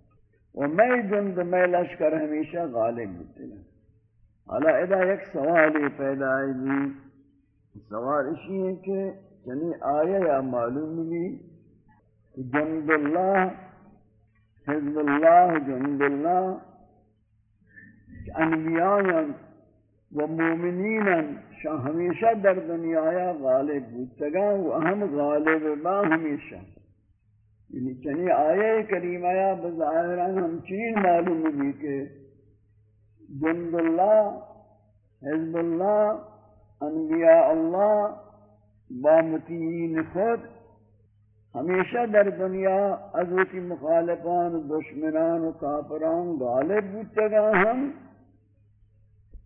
و میں جند میں لشکر ہمیشہ غالب بودتے حالا ادا ایک سوالی پیدا ہے سوال اسی ہے کہ چنی آیا یا معلوم بھی جند اللہ، حزب اللہ جند اللہ، انبیاء و مومنین شاہ ہمیشہ در دنیا غالب بودتگا و اہم غالب با ہمیشہ۔ یعنی چنی آیے کریمہ یا بظاہران ہم چین معلوم بھی کہ جند اللہ، حزب اللہ، انبیاء اللہ با متین خود ہمیشہ در دنیا ازوتی مخالفان، دشمنان و کافران غالب بودتگا ہم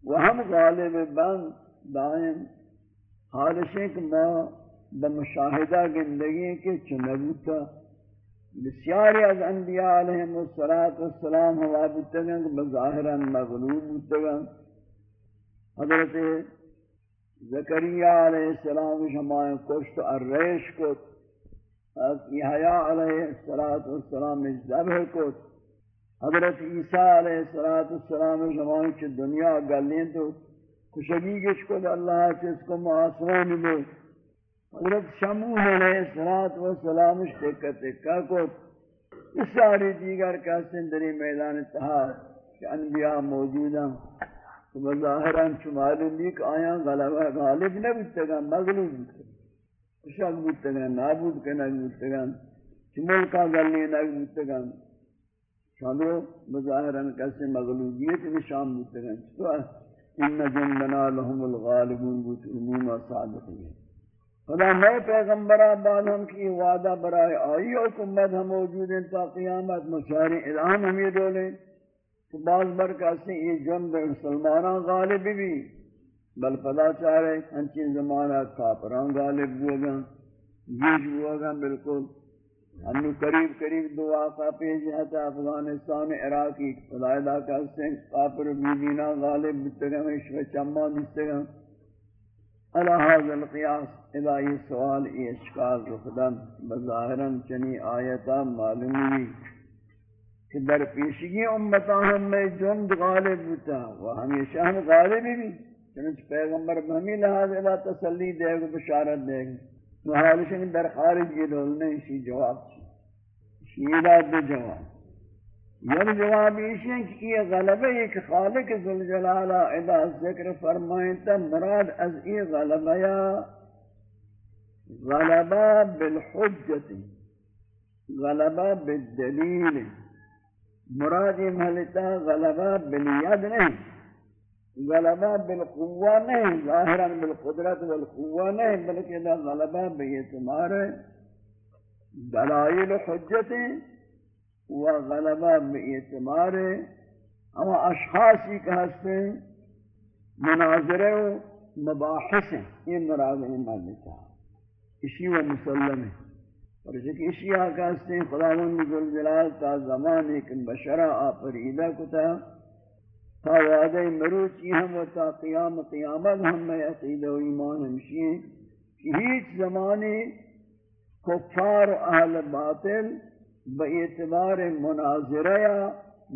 و ہم غالب بند دائم۔ حالشیں کہ ما بمشاہدہ گندگی کے چنبوتا بسیاری از انبیاء علیہم السلام ہوا بودتگا کہ بظاہرا مغلوب بودتگا حضرت زکریہ علیہ السلام شمائیں کشت الریش کو یحییٰ علیہ السلام ذبح کو حضرت عیسیٰ علیہ السلام زمان کی دنیا گلیں تو کشگی گش کو اللہ سے اس کو معاصران دے؟ حضرت شموح علیہ السلام اشتکا تکا کو اس ساری دیگر کا سندری میدان تہا کہ انبیاء موجود ہیں۔ تو بظاہران معلوم بھی کہ آیا غلبہ غالب نہ بودتگا مغلوب بودتگا شک بودتگا نابود کے نہ بودتگا ملکا گلنی نہ بودتگا شانو بظاہران کسی مغلوبیت نشان بودتگا تو ان جنبنا لهم الغالبون بوت عموم صادقین خدا نئے پیغمبر بعد ہم کی وعدہ برائے آئی حکومت ہم موجود ہیں تا قیامت مشاری الہم ہمیں دولیں تو بعض بر کہتے یہ جنب مسلمانان غالب بھی بل پدا چاہ رہے انچین زمانہ کافران غالب ہوا گا جیج ہوا گا بالکل۔ ہم قریب قریب دو آقا پیش جاتا افغانستان عراقی خدایدہ کہتے ہیں کافر بیدینا غالب بتگا میں چمہ بتگا علا حاضر القیاس، الہی سوال ای اشکال رخدن بظاہرن چنی آیتا معلومی کہ در پیشگی امتا ہم میں جند غالب ہوتا وہ ہمیشہ ہم غالب بھی چنانچہ پیغمبر ہمیں لحاظ اللہ تسلی دے گا، بشارت دے گا۔ محالش ان در خارج یہ دولنے اسی جواب چی شیدات دے جواب۔ یک جواب اسی ہیں کہ یہ غلبہ ایک خالق ذوالجلالہ ادا ذکر فرمائیں تا مراد از ای غلبہ یا غلبہ بالحجت غلبہ بالدلیل۔ مراد محلتا غلبہ بالید نہیں۔ غلبہ بالقوہ نہیں ظاہرا بالقدرت والقوہ نہیں بلکہ دا غلبہ بیعتمار دلائل حجتیں و غلبہ بیعتمار اما اشخاصی کا ہستے مناظرے و مباحث ہیں یہ مراد محلتا اسی و مسلم. ہے اور کہ اشیاء کا سے خداوند جلال تا زمان ایک بشرا آفریدہ کتا تا وعدہ مروچی ہم و تا قیام قیامت ہم میں عقید و ایمان ہمشی ہیں کہ ہیچ زمانے کفار و اہل باطل با اعتبار مناظرہ یا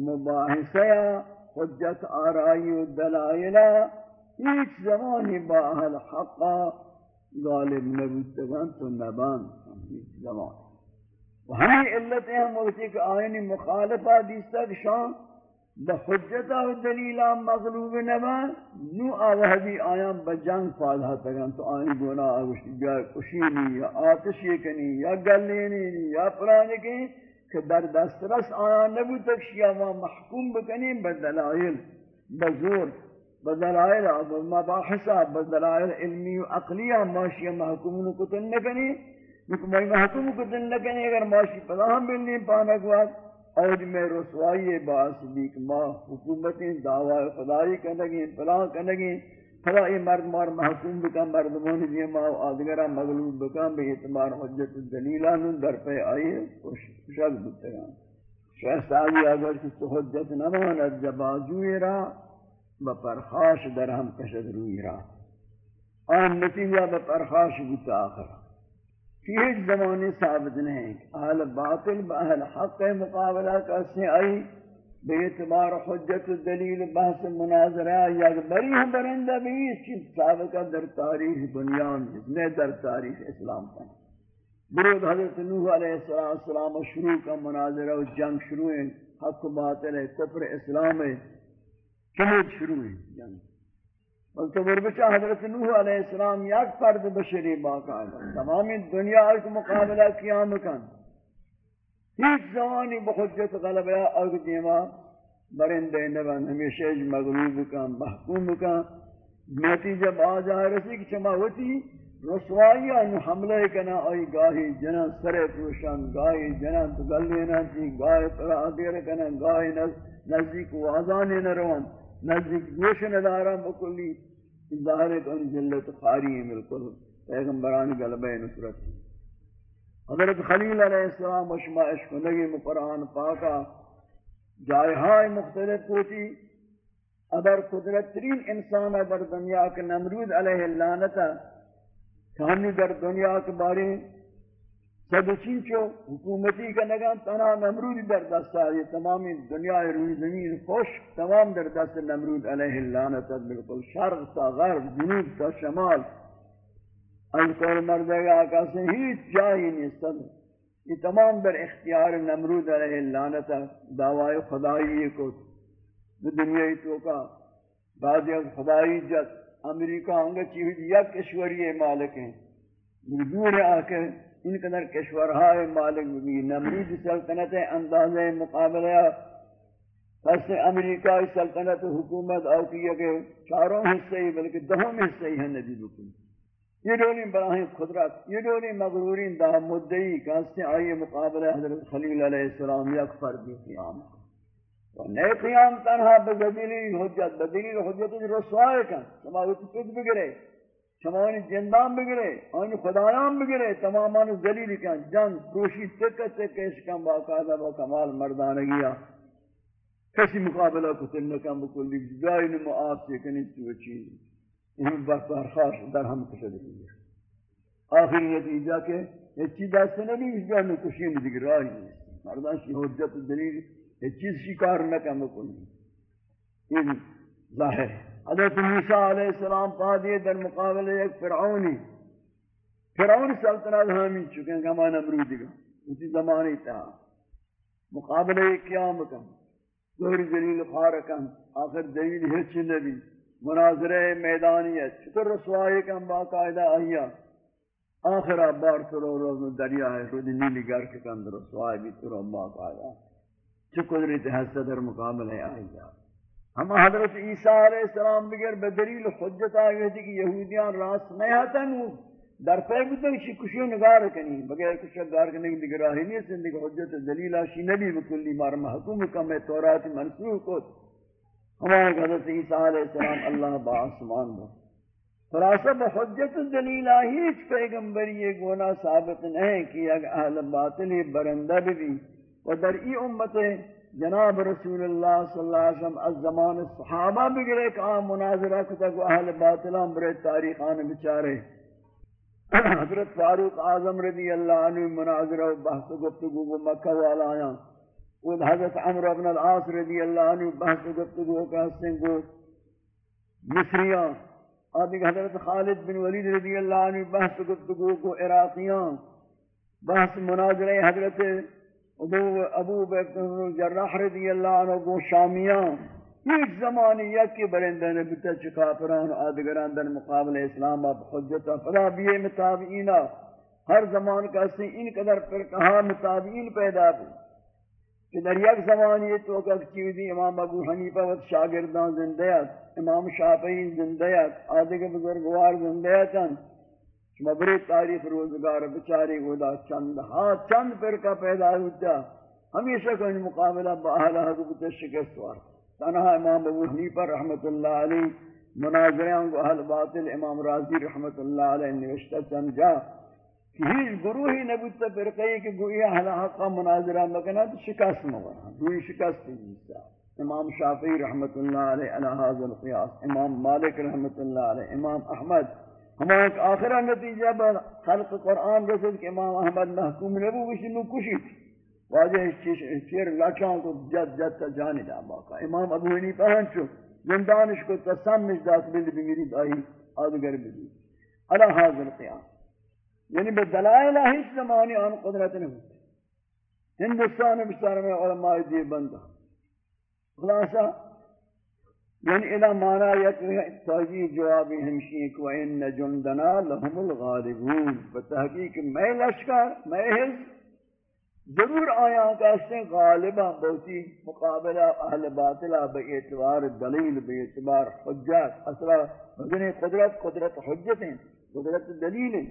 مباحثہ یا حجت آرائی و دلائلہ ہیچ زمانی با اہل حقا غالب نبوتگان تو نبان زمان و ہمیں علتیں ہم وقتی کہ آئین مخالفہ دیستا کہ شان بحجتہ و دلیلہ مغلوب نبان نو آوہدی آیاں بجنگ فالحہ تگن تو آئین گناہ آگوشتی یا کشینی، یا آتشی کنی، یا گلینی، یا پرانی کنی کہ در دسترس آیاں نبو تک شیعہ ما محکوم بکنی بدلائل بزور بدلائل مباحثہ بدلائل علمی و عقلیہ ماشیہ محکومون کو تن نکنی لیکن میں محکوم کو نکنی، اگر ما ماشی پلاہم بلنی پانک وقت اور میں رسوائی باعث بھی ما حکومتیں دعوی خدای کنگی پلاہ کنگی فلا یہ مرد مار محکوم بکا مردمون دیئے ما آدگرہ مغلوب بکا بے اعتبار حجت دلیلان در پہ آئیے خوشک بکتگان شیخ سعادی اگر کس تو حجت نماند جب آجوئی رہا بپرخاش در ہم کشد روی را۔ آن نتیجہ بپرخاش بوتا آخر کہ زمانے ثابت نہیں اہل باطل با اہل حق مقابلہ کسی آئی، بے اعتبار حجت دلیل بحث مناظرہ یا بری ہم برندہ بھی اس چیز سابقہ در تاریخ دنیا میں در تاریخ اسلام کا برود حضرت نوح علیہ السلام شروع کا مناظرہ و جنگ شروع ہے، حق باطل ہے، کفر اسلام ہے چمود شروع ہے، جنگ۔ بلکہ بربچہ حضرت نوح علیہ السلام یک فرد بشری باقاعدہ تمامی دنیا کو مقابلہ کیا مکان ہیچ زمانی بخجت غلبہ اگ دیما برندے نبن، ہمیشہ مغلوب کن محکوم کن نتیجہ باز آ رسی کہ چما ہوتی رسوائی ان حملے کنا آئی، گاہی جنان سرے پروشان، گاہی جنان تو گلینا تھی گاہی پر آدیر کنا، گاہی نزدیک وازانے نروان. نزدیک گوش ندارا بکلی ظاہر کن جلت خاری ہیں بالکل پیغمبران غلبہ نصرت. حضرت خلیل علیہ السلام و شما اشکنگی مقرآن پاکا جائہائی مختلف ہوتی اگر قدرت ترین انسان در دنیا کے نمرود علیہ اللانتا کہ ہمیں در دنیا کے بارے صد چینچو حکومتی کا نگان تنہا نمرود در دست یہ تمام دنیا روی زمین خوش، تمام در دست نمرود علیہ اللعنت بالکل شرق تا غرب، جنوب تا شمال. از قول مردگا آقا سے ہیچ جائی نہیں صد یہ تمام در اختیار نمرود علیہ اللعنت دعوی خدایی کو دنیای تو کا بعضی از خدایی جت امریکہ ہنگا چیز یک کشوری مالک. ہیں دور آ کے ان قدر کشورهای مالک بھی نمرود سلطنت اندازے مقابلہ پس امریکہ سلطنت حکومت او کیا کہ چاروں حصے ہی بلکہ دہم حصے ہی ہیں نبی بکن یہ دولی براہیں قدرت، یہ دولی مغرورین دا مدعی کہ اس سے آئیے مقابلہ حضرت خلیل علیہ السلام یک فردی قیام۔ و نئے قیام تنہا بزدیلی حجت بدیلی حجت رسوائے کن سماوی تک بگرے۔ شمانی جندان بگرے، آنی خدایان بگرے تمامان ذلیل کن جنگ کوشی تک تک اس اشکم باقاعدہ با کمال مردانگیا۔ کسی مقابلہ کتن نکم بکلی، جائی نمو آپ سے کنی تو چیز این وقت برخاش در ہم کشد دیگه آخر نتیجہ کہ یہ چیز ایسے نہیں اس جانے کشی نہیں دیگر راہی نہیں مردان شی حجت دلیل یہ چیز شکار نکم بکلی۔ یہ ظاہر ہے۔ حضرت موسیٰ علیہ السلام پا دیئے در مقابل ایک فرعونی. فرعون سلطنت ہمیں چکے ہیں کہ کما نمرودی کا اسی زمانی طرح مقابلہ قیام کن دوری دلیل خارکن آخر دلیل ہچ نبی. مناظرہ میدانیت چطور رسوائی کن باقاعدہ آئیا آخر بار ترو روز دریا ہے. رود نیلی گر کے کن رسوائی بھی ترو باقاعدہ. چھ قدرت حسد در مقابلہ آئیا ہم حضرت عیسیٰ علیہ السلام بگر بدلیل حجت آگئے تھی کہ یہودیان راست نہیں آتا نو، در پہ بودتا کہ کشی نگار کنی، بغیر کشی نگار کنی دیگر راہی نہیں سندی کہ حجت دلیل آشی نبی بکلی مار محکوم کم ہے، تورات منسوخ کو ہمارے حضرت عیسیٰ علیہ السلام اللہ بآسمان دو خلاصہ بحجت دلیل ہیچ پیغمبری یہ گونا ثابت نہیں کہ اگر اہل باطل برندہ بھی، و در ای امت جناب رسول اللہ صلی اللہ علیہ وسلم از زمان صحابہ بگرے کہ آم مناظرہ کتا کو اہل باطلان برے تاریخان بچارے حضرت فاروق اعظم رضی اللہ عنہ مناظرہ و بحث گفتگو کو مکہ والا آیا۔ وہ حضرت عمر ابن العاص رضی اللہ عنہ بحث گفتگو کا حسن کو مصریاں۔ آدھے حضرت خالد بن ولید رضی اللہ عنہ بحث گفتگو کو عراقیاں۔ بحث مناظرہ حضرت ابو ابو بکر جراح رضی اللہ عنہ کو شامیان ایک زمانی یک کے برندہ نے بتا چکا پران آدگران در مقابل اسلام اب حجتا فلا بیئے متابعین ہر زمان کا سے ان قدر پر کہا متابعین پیدا بھی کہ در یک زمانی تو کہ چیزی امام ابو حنیفہ و شاگردان زندیت امام شافعی زندیت آدھگر بزرگوار زندیت مبری تاریخ روزگار بچاری گودا چند ہاں چند پر کا پیدا ہوتا. ہمیشہ کوئی مقابلہ با اہل حضرت شکست وار تنہا امام ابو حنیفہ رحمت اللہ علیہ مناظریاں کو اہل باطل امام راضی رحمت اللہ علیہ نوشتہ چند جا کہ ہیچ گروہی نبوتا پر کئی کہ گوئی اہل حقا مناظرہ مکنا تو شکست مورا گوئی شکست دیتا امام شافعی رحمت اللہ علیہ علی حاضر القیاس، امام مالک رحمت اللہ علیہ، امام احمد ہمارا ایک آخرہ نتیجہ بر خلق قرآن رسد کہ امام احمد محکوم نبو وشنو کشی تھی واجہ شیر لچان کو جد جد تا جانی دا باقا امام ابو ہنی پہن چو زندانش کو تسمش داس بلی بمیری دائی آدگر بلی علا حاضر قیام. یعنی بدلائل ہیچ زمانی آن قدرت نہیں ہوتی ہندوستان بشتار میں علماء دی بندہ خلاصہ یعنی الہ مانا یک تاجی جوابی ہمشی کہ وَإِنَّ جُنْدَنَا لَهُمُ الْغَالِبُونَ. بتحقیق میں لشکر میں حزب. ضرور آیا کہ اس نے غالبہ بہتی مقابلہ اہل باطلہ بے اعتبار دلیل، بے اعتبار حجت. اصلا مجھنے قدرت قدرت حجت ہیں، قدرت دلیل ہیں.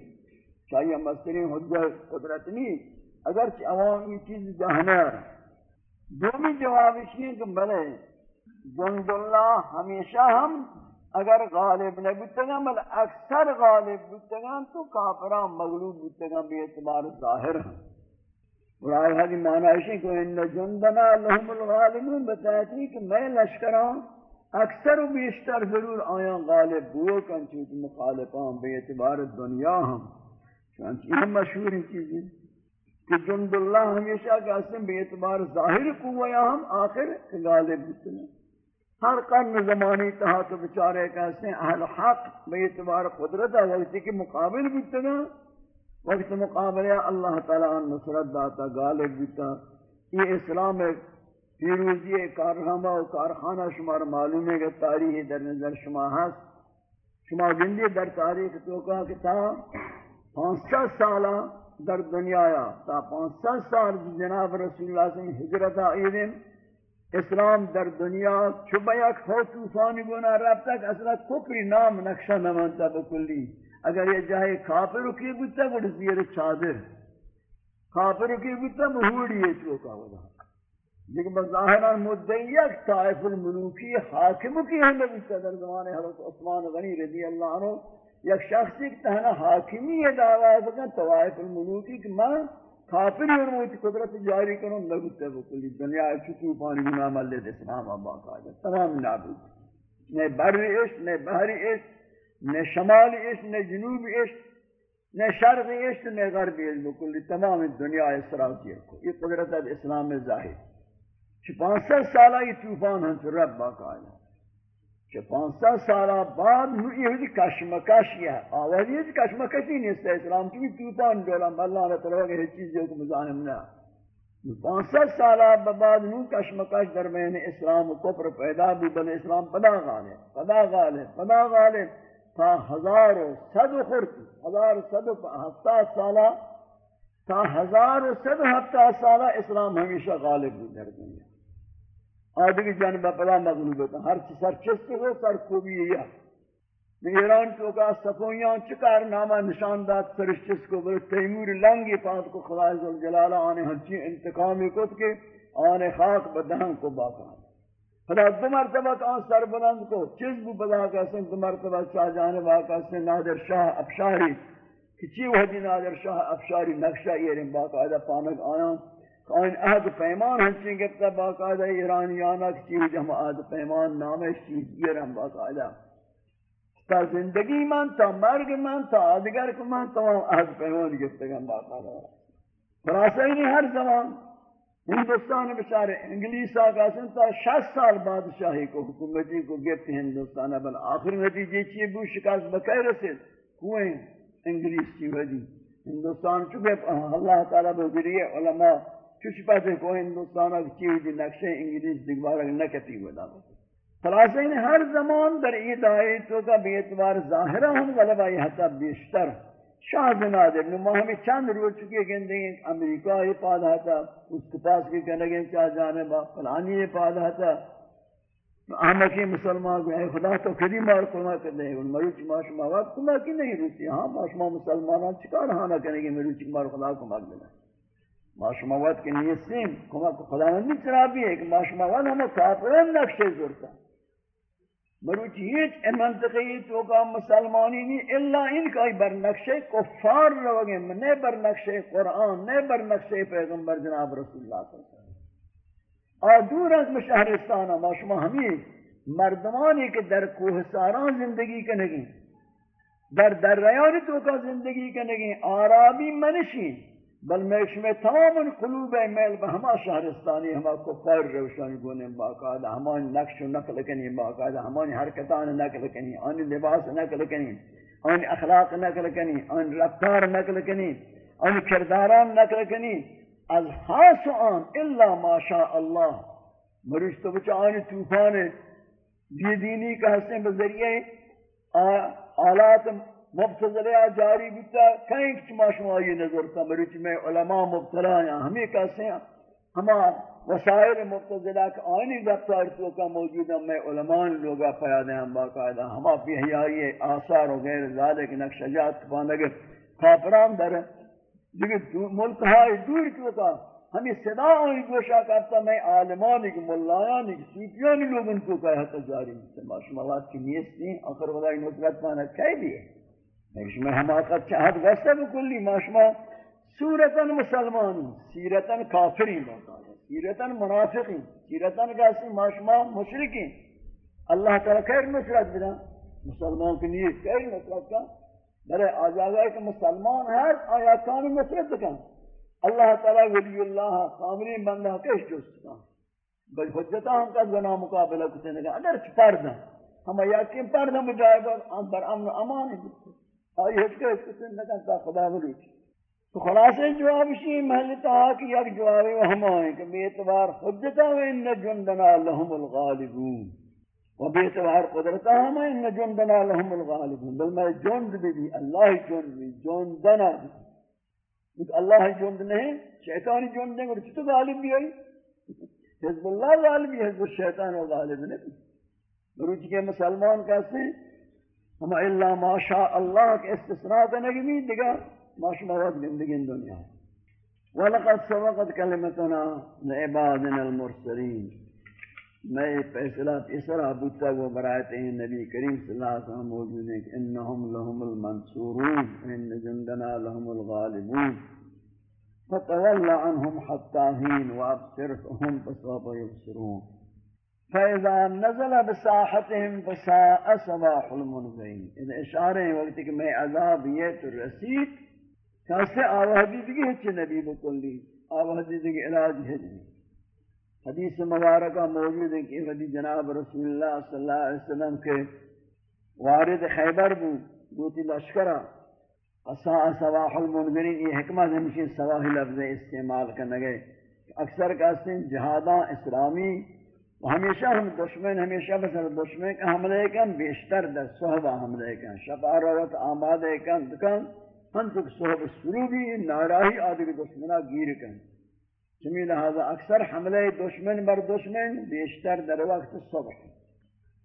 چاہیے مسترین حجت، قدرت نہیں. اگرچہ عوام یہ چیز جہنا دومی جواب اس لیے کہ بلے جند اللہ ہمیشہ ہم، اگر غالب نہ بتگا بل اکثر غالب بتگا تو کافران مغلوب بتگا بے اعتبار ظاہر ہیں۔ برای حدی معنی ہے کہ ان جندنا لهم الغالبون بتاتی کہ میں لشکران اکثر و بیشتر ضرور آیا غالب بو کن چونکہ مخالفان بے اعتبار دنیا ہم۔ چونکہ یہ مشہور چیزیں کہ جند اللہ ہمیشہ کہتے ہیں بے اعتبار ظاہر قویا ہم، آخر غالب بتنے ہر قرن زمانی تہا تو بچارے کہتے ہیں اہل حق بے اعتبار قدرت وقتی کے مقابل بتنا وقت مقابلہ اللہ تعالیٰ نصرت داتا، غالب بتا یہ اسلام ایک پیروزی کارخانہ و کارخانہ شمار معلوم ہے کہ تاریخ در نظر شما ہست۔ شما گندی در تاریخ تو کہا کہ تا پانچ سالہ در دنیا یا تا پانچ سال جناب رسول اللہ صلی اللہ علیہ وسلم حجرت آئیدن اسلام در دنیا چوبا یک خو طوفانی گونا رب تک اصلا کفری نام نقشہ نمانتا بکلی اگر یہ جائے کافر کی بودتا وہ زیر چادر. کافر کی بودتا مہوڑی ہے چوکا ودا لیکن بظاہرہ مدعیق طائف الملوکی حاکم کی ہمیں بودتا در زمان حضرت عثمان غنی رضی اللہ عنہ. یک شخصی کہ تہنا حاکمی یہ دعویٰ ہے طوائف الملوکی کہ میں کافر اور موتی قدرت جاری کروں لگتے وہ کلی دنیا چکی پانی گناہ ملے دے اسلام آبا کا تمام نابود۔ نہ بری عشق نہ بحری عشق نہ شمال عشق نہ جنوب عشق نہ شرق عشق نہ غرب عشق بکلی تمام دنیا اسراتی کو یہ قدرت اسلام ظاہر۔ چھ پانچ سو سالہ یہ طوفان ہم رب باقا ہے کہ پانسا سالہ بعد یہ ہوئی کشمکشی ہے۔ آوازی ہے کشمکشی نہیں ہے، اسلام کی بھی توتان دولا اللہ نے طرح کہ ہر چیز جو کو مزاہم نہ پانسا سالہ بعد نو کشمکش درمین اسلام و کفر پیدا بھی بل اسلام پدا غالب پدا غالب پدا غالب۔ تا ہزار و صد خورت ہزار و صد و ہفتہ سالہ، تا ہزار و صد ہفتہ سالہ اسلام ہمیشہ غالب بھی در دنیا۔ آدھگی جانب پلا مغلوب ہوتا ہر چی سر چست ہو سر خوبی ہے ایران تو کا سفویاں چکار نامہ نشان داد سرش چس کو بلے تیمور لنگی پانت کو خدا جلالہ آنے ہنچی انتقامی کت کے آنے خاک بدہن کو باقا خدا دو مرتبہ آن سر بلند کو. چیز بو بدا کہتے دو مرتبہ شاہ جانب آقا سے نادر شاہ افشاری. کچی وحدی نادر شاہ افشاری؟ نقشہ یہ رہن باقاعدہ پانک آیاں آن عہد پیمان ہنچیں گفتا باقاعدہ ایرانیانا کی چیز ہم عہد پیمان نامش چیز یہ ہم باقاعدہ۔ تا زندگی من، تا مرگ من، تا آدگر کو من، تمام عہد پیمان گفتا ہم باقاعدہ۔ خلاصہ ہی نہیں، ہر زمان ہندوستان بچارے انگلیس آگا سن، تا شست سال بادشاہی کو، حکومتی کو گفت ہندوستان بل آخر نتیجے چیئے، بو شکاست بکر رسید، کوئیں انگلیس کی وجہ ہندوستان چکے اللہ تعالیٰ بذریعے علماء چوش پاتے کو ہندوستان کی چیز نقشے انگلیس دیوار نہ کتی ودا خلاصہ ان ہر زمان در یہ دائے تو کا بے اعتبار ظاہرہ ہم غلبہ یہ حتی بیشتر۔ شاہ زنادر نما ہمیں چند روز چکے گندے ہیں، امریکہ یہ پادا تھا اس کے پاس کے کہنے گئے چاہ جانے با، فلانی یہ پادا تھا آمکی مسلمان کو، اے خدا تو کدی مار کما کر دے ان مروچ ماشما وقت کما کی نہیں روسی؟ ہاں ماشما مسلمانان چکار ہانا کرنے گے مروچ مار خدا کو مار دینا ماشماوات کے نیستیم کما کو خداوندی چرا بھی ہے کہ ماشماوات ہمیں کافران نقشے زورتا مروچی ہیچ منطقی تو کا مسلمانی نہیں الا ان کا بر نقشے کفار روگے نے بر نقشے قرآن نے بر نقشے پیغمبر جناب رسول اللہ صلی اللہ علیہ وسلم اور دور از مشہرستانہ ماشما ہمیں مردمانی کے در کوہ ساران زندگی کنگی در در ریانی تو کا زندگی کنگی آرابی منشی بل میش میں تمام قلوب میل بہما شہرستانی، ہما کفار روشانی گونے باقاعدہ ہمان نقش و نقل کنی، باقاعدہ ہمان حرکتان نقل کنی، آن لباس نقل کنی، آن اخلاق نقل کنی، آن رفتار نقل کنی، آن کرداران نقل کنی، از خاص آن الا ما شاء اللہ. مرشت بچا آن توفان بیدینی کا حسن بذریعے آلات مبتزلہ جاری بیتا کہیں کچھ ما شما یہ نظر تا مروچ میں علماء مبتلا ہیں ہمیں کہتے ہیں؟ ہما وسائل مبتزلہ کا آئینی رفتار تو کا موجود ہے میں علماء لوگا پیادے ہیں باقاعدہ ہما بھی حیائی آثار و غیر زیادہ کی نقشجات پاندگے کافران در دیکھ ملک ہائی دور کیوں کا ہمیں صدا ہوئی گوشا کرتا میں عالمانی کی، ملایانی کی سوپیانی لوگوں کو کہا تا جاری ما کی نیست نہیں، آخر خدا کی نصرت پانا کہہ بھی ہے حماقت چاہت وسط بکلی ماشما صورتا مسلمان سیرتا کافری باقاعدہ سیرتا منافقی سیرتا کسی ماشما مشرکی اللہ تعالی خیر نصرت بنا مسلمان کی نیت خیر نصرت کا برے آزادہ کہ مسلمان ہے آیا آیاتان نصرت کن اللہ تعالی ولی اللہ خامری بندہ کش جستا بل حجتا ہم کا گناہ مقابلہ کتے نگا اگر چھ پردہ ہم یقین پردہ بجائے بر بر امن امان ہے آئی حج کے کتے نگا تا خدا بلوچ تو خلاصے جواب شی محل محلتا کہ یک جواب ہم آئیں کہ بیتبار حجتا و ان جندنا لهم الغالبون۔ و بیتبار قدرتا ہم ان جندنا لهم الغالبون۔ بل میں جند بھی اللہ جند بھی، جندنا بھی۔ اللہ جند نہیں شیطانی جند نہیں، اور تو غالب بھی ہوئی حزب اللہ غالب بھی حزب الشیطان و غالب نہیں۔ بروچ کے مسلمان کہتے ہیں؟ ہم اللہ ما شاء اللہ کے استثناء کرنے کی دیگا ما شاء اللہ زندگی دنیا وَلَقَدْ سَبَقَتْ كَلِمَتُنَا لِعِبَادِنَا الْمُرْسَلِينَ میں فیصلہ تیسرا بوتا وہ برایت ہیں نبی کریم صلی اللہ علیہ وسلم موجود ہیں کہ انہم لہم المنصورون ان جندنا لہم الغالبون فتول عنہم حتی ہین وابصرفہم فسوف یبصرون فإذا نزل بساحتهم فساء صباح المنذرين ان یعنی اشارے ہیں وقت کہ میں عذاب یہ تو رسید کیسے آوہدی دیگی ہے چھے نبی بکلی آوہدی دیگی علاج ہے نہیں۔ حدیث مبارکہ موجود ہے کہ حدیث جناب رسول اللہ صلی اللہ علیہ وسلم کے وارد خیبر بو دوتی لشکرہ۔ اساء سواح المنظرین یہ حکمت ہمشی سواح لفظ استعمال کرنے گئے۔ اکثر کہتے ہیں جہاداں اسلامی ہمیشہ ہم دشمن، ہمیشہ بسر دشمن کا حملے کن، بیشتر در صحبہ حملے کن شفا روت آمادے کن، دکن، ہم تک صحب سرو بھی ناراہی آدھے دشمنہ گیر کن۔ چمی لہذا اکثر حملے دشمن بر دشمن، بیشتر در وقت صبح۔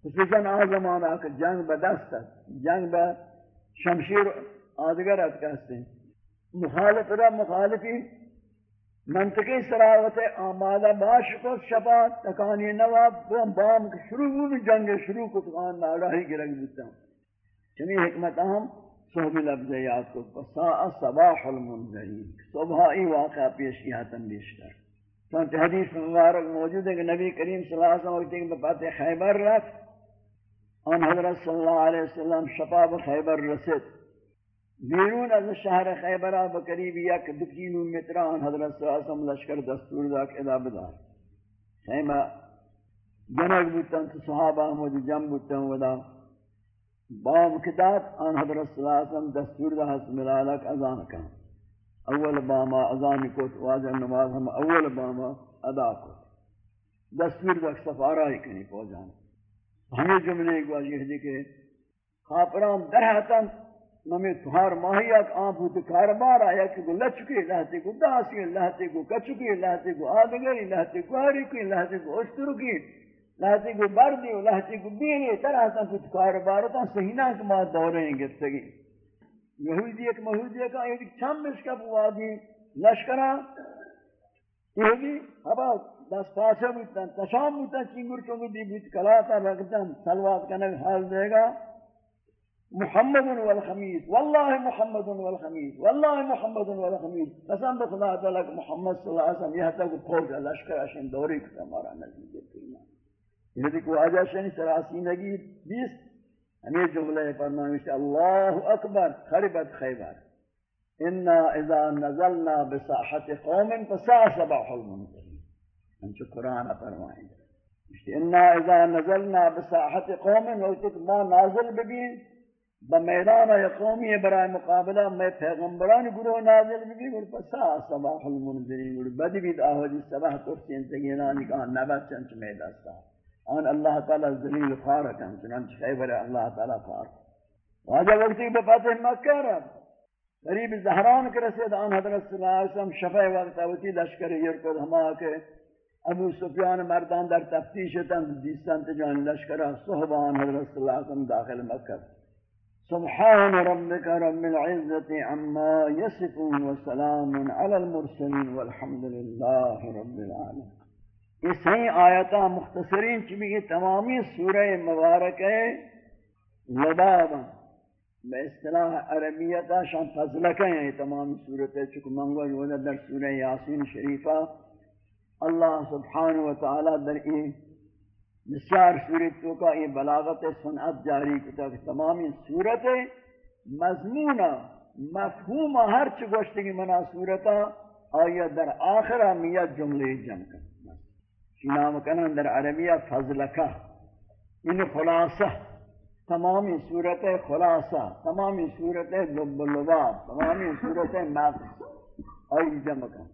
خصوصاً آزمان آکر جنگ با دست ہے جنگ با شمشیر آدگر ات مخالف را مخالفی منطقی سراوت آمادہ باش کو شپا تکانی نواب بام شروع ہوئی جنگ شروع کو تکان ناراہی گرگ دیتا ہوں۔ چمی حکمت اہم صحب لفظ یاد کو فساء صباح المنذرین، صبحائی واقعہ پیش کیا تن بیشتر۔ چونکہ حدیث مبارک موجود ہے کہ نبی کریم صلی اللہ علیہ وسلم وقت بات خیبر رفت۔ ان حضرت صلی اللہ علیہ وسلم شفاب خیبر رسد بیرون از شہر خیبرہ بقریب یک دو کیلو متران حضرت صلی اللہ علیہ وسلم لشکر دستور دا ادا بدار خیمہ جنگ بودتن، تو صحابہ موجود جم بودتن ودا بام کتاب آن حضرت صلی اللہ علیہ وسلم دستور دا حسن ملالک ازان کن اول باما ازان کت واجہ نماز ہم اول باما ادا کت دستور دا سفارائی کنی پوجان ہمیں جملے ایک واجہ ہے کہ خاپران درہتن نمی تہار ماہی اک آن بھوت کاربار آیا کہ گو لچکی لہتی گو داسی لہتی گو کچکی لہتی گو آدگری لہتی گو ہری کی لہتی گو اشترکی لہتی کو بردی و لہتی کو بینی طرح تا کچھ کاربارتا صحیح نہ کہ ما دوریں گفتگی یہودی ایک مہودی ایک آئی ایک چمش کا پوادی لشکرہ۔ یہودی ہبا دس پاسے بودتن تشام بودتن چنگر چنگر دی بود کلاتا رکھتن سلوات کنگ حال دے گا۔ محمد والخمیس واللہ محمد والخمیس واللہ محمد والخمیس قسم بخدا تعالیٰ محمد صلی اللہ علیہ وسلم یہ تک پھوج لشکر اشن دوری کتا ہمارا نزدیک دیکھنا یہ کو آجا شنی سراسی نگی بیس ہمیں جملہ فرمائش اللہ اکبر خربت خیبر إنا إذا نزلنا بساحت قوم فسا صباح المنظرین ہم چو قرآن فرمائیں إنا إذا نزلنا بساحت قوم وقت ما نازل بگین بمیدان قومی برای مقابلہ میں پیغمبران گروہ نازل بھی گروہ پسا صباح المنظرین گروہ بدی بید آہدی جی صباح ترسین تگینانی کہا نبت چنچ میدستا آن اللہ تعالی ذلیل خوار کن، چنانچہ خیبر اللہ تعالی خوار۔ واجہ وقتی بفتح مکہ رب قریب زہران کے رسید آن حضرت صلی اللہ علیہ وسلم شفع وقت آوتی لشکر یرکد ہما کے ابو سفیان مردان در تفتیش تن، دیستان تجان لشکر صحبان حضرت صلی اللہ علیہ وسلم داخل مکہ۔ سبحان ربك رب العزة عما يصفون وسلام على المرسلين والحمد لله رب العالمين. اس ہیں آیتا مختصرین چبی یہ تمامی سورہ مبارک ہے. لبابا. بے اصطلاح عربیتا شان فضلکہ ہیں تمامی صورتیں چکو منگو جو در سورہ یاسین شریفہ. اللہ سبحانہ وتعالی در این بسیار صورتوں کا یہ بلاغت سنعت جاری کتا کہ تمامی صورتیں مضمونہ، مفہوم ہر چی چگوشتگی منا صورتہ آیا در آخر میت جملے جمع کر۔ نام کنن در عربیہ فضلکہ۔ ان خلاصہ۔ تمامی صورت خلاصہ، تمامی صورت لب لباب، تمامی صورت مقص آئی جمع کن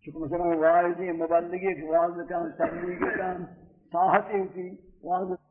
چکہ مثلا واعظی مبلغی واضح کن تبلیغ کن ساحتی کی واضح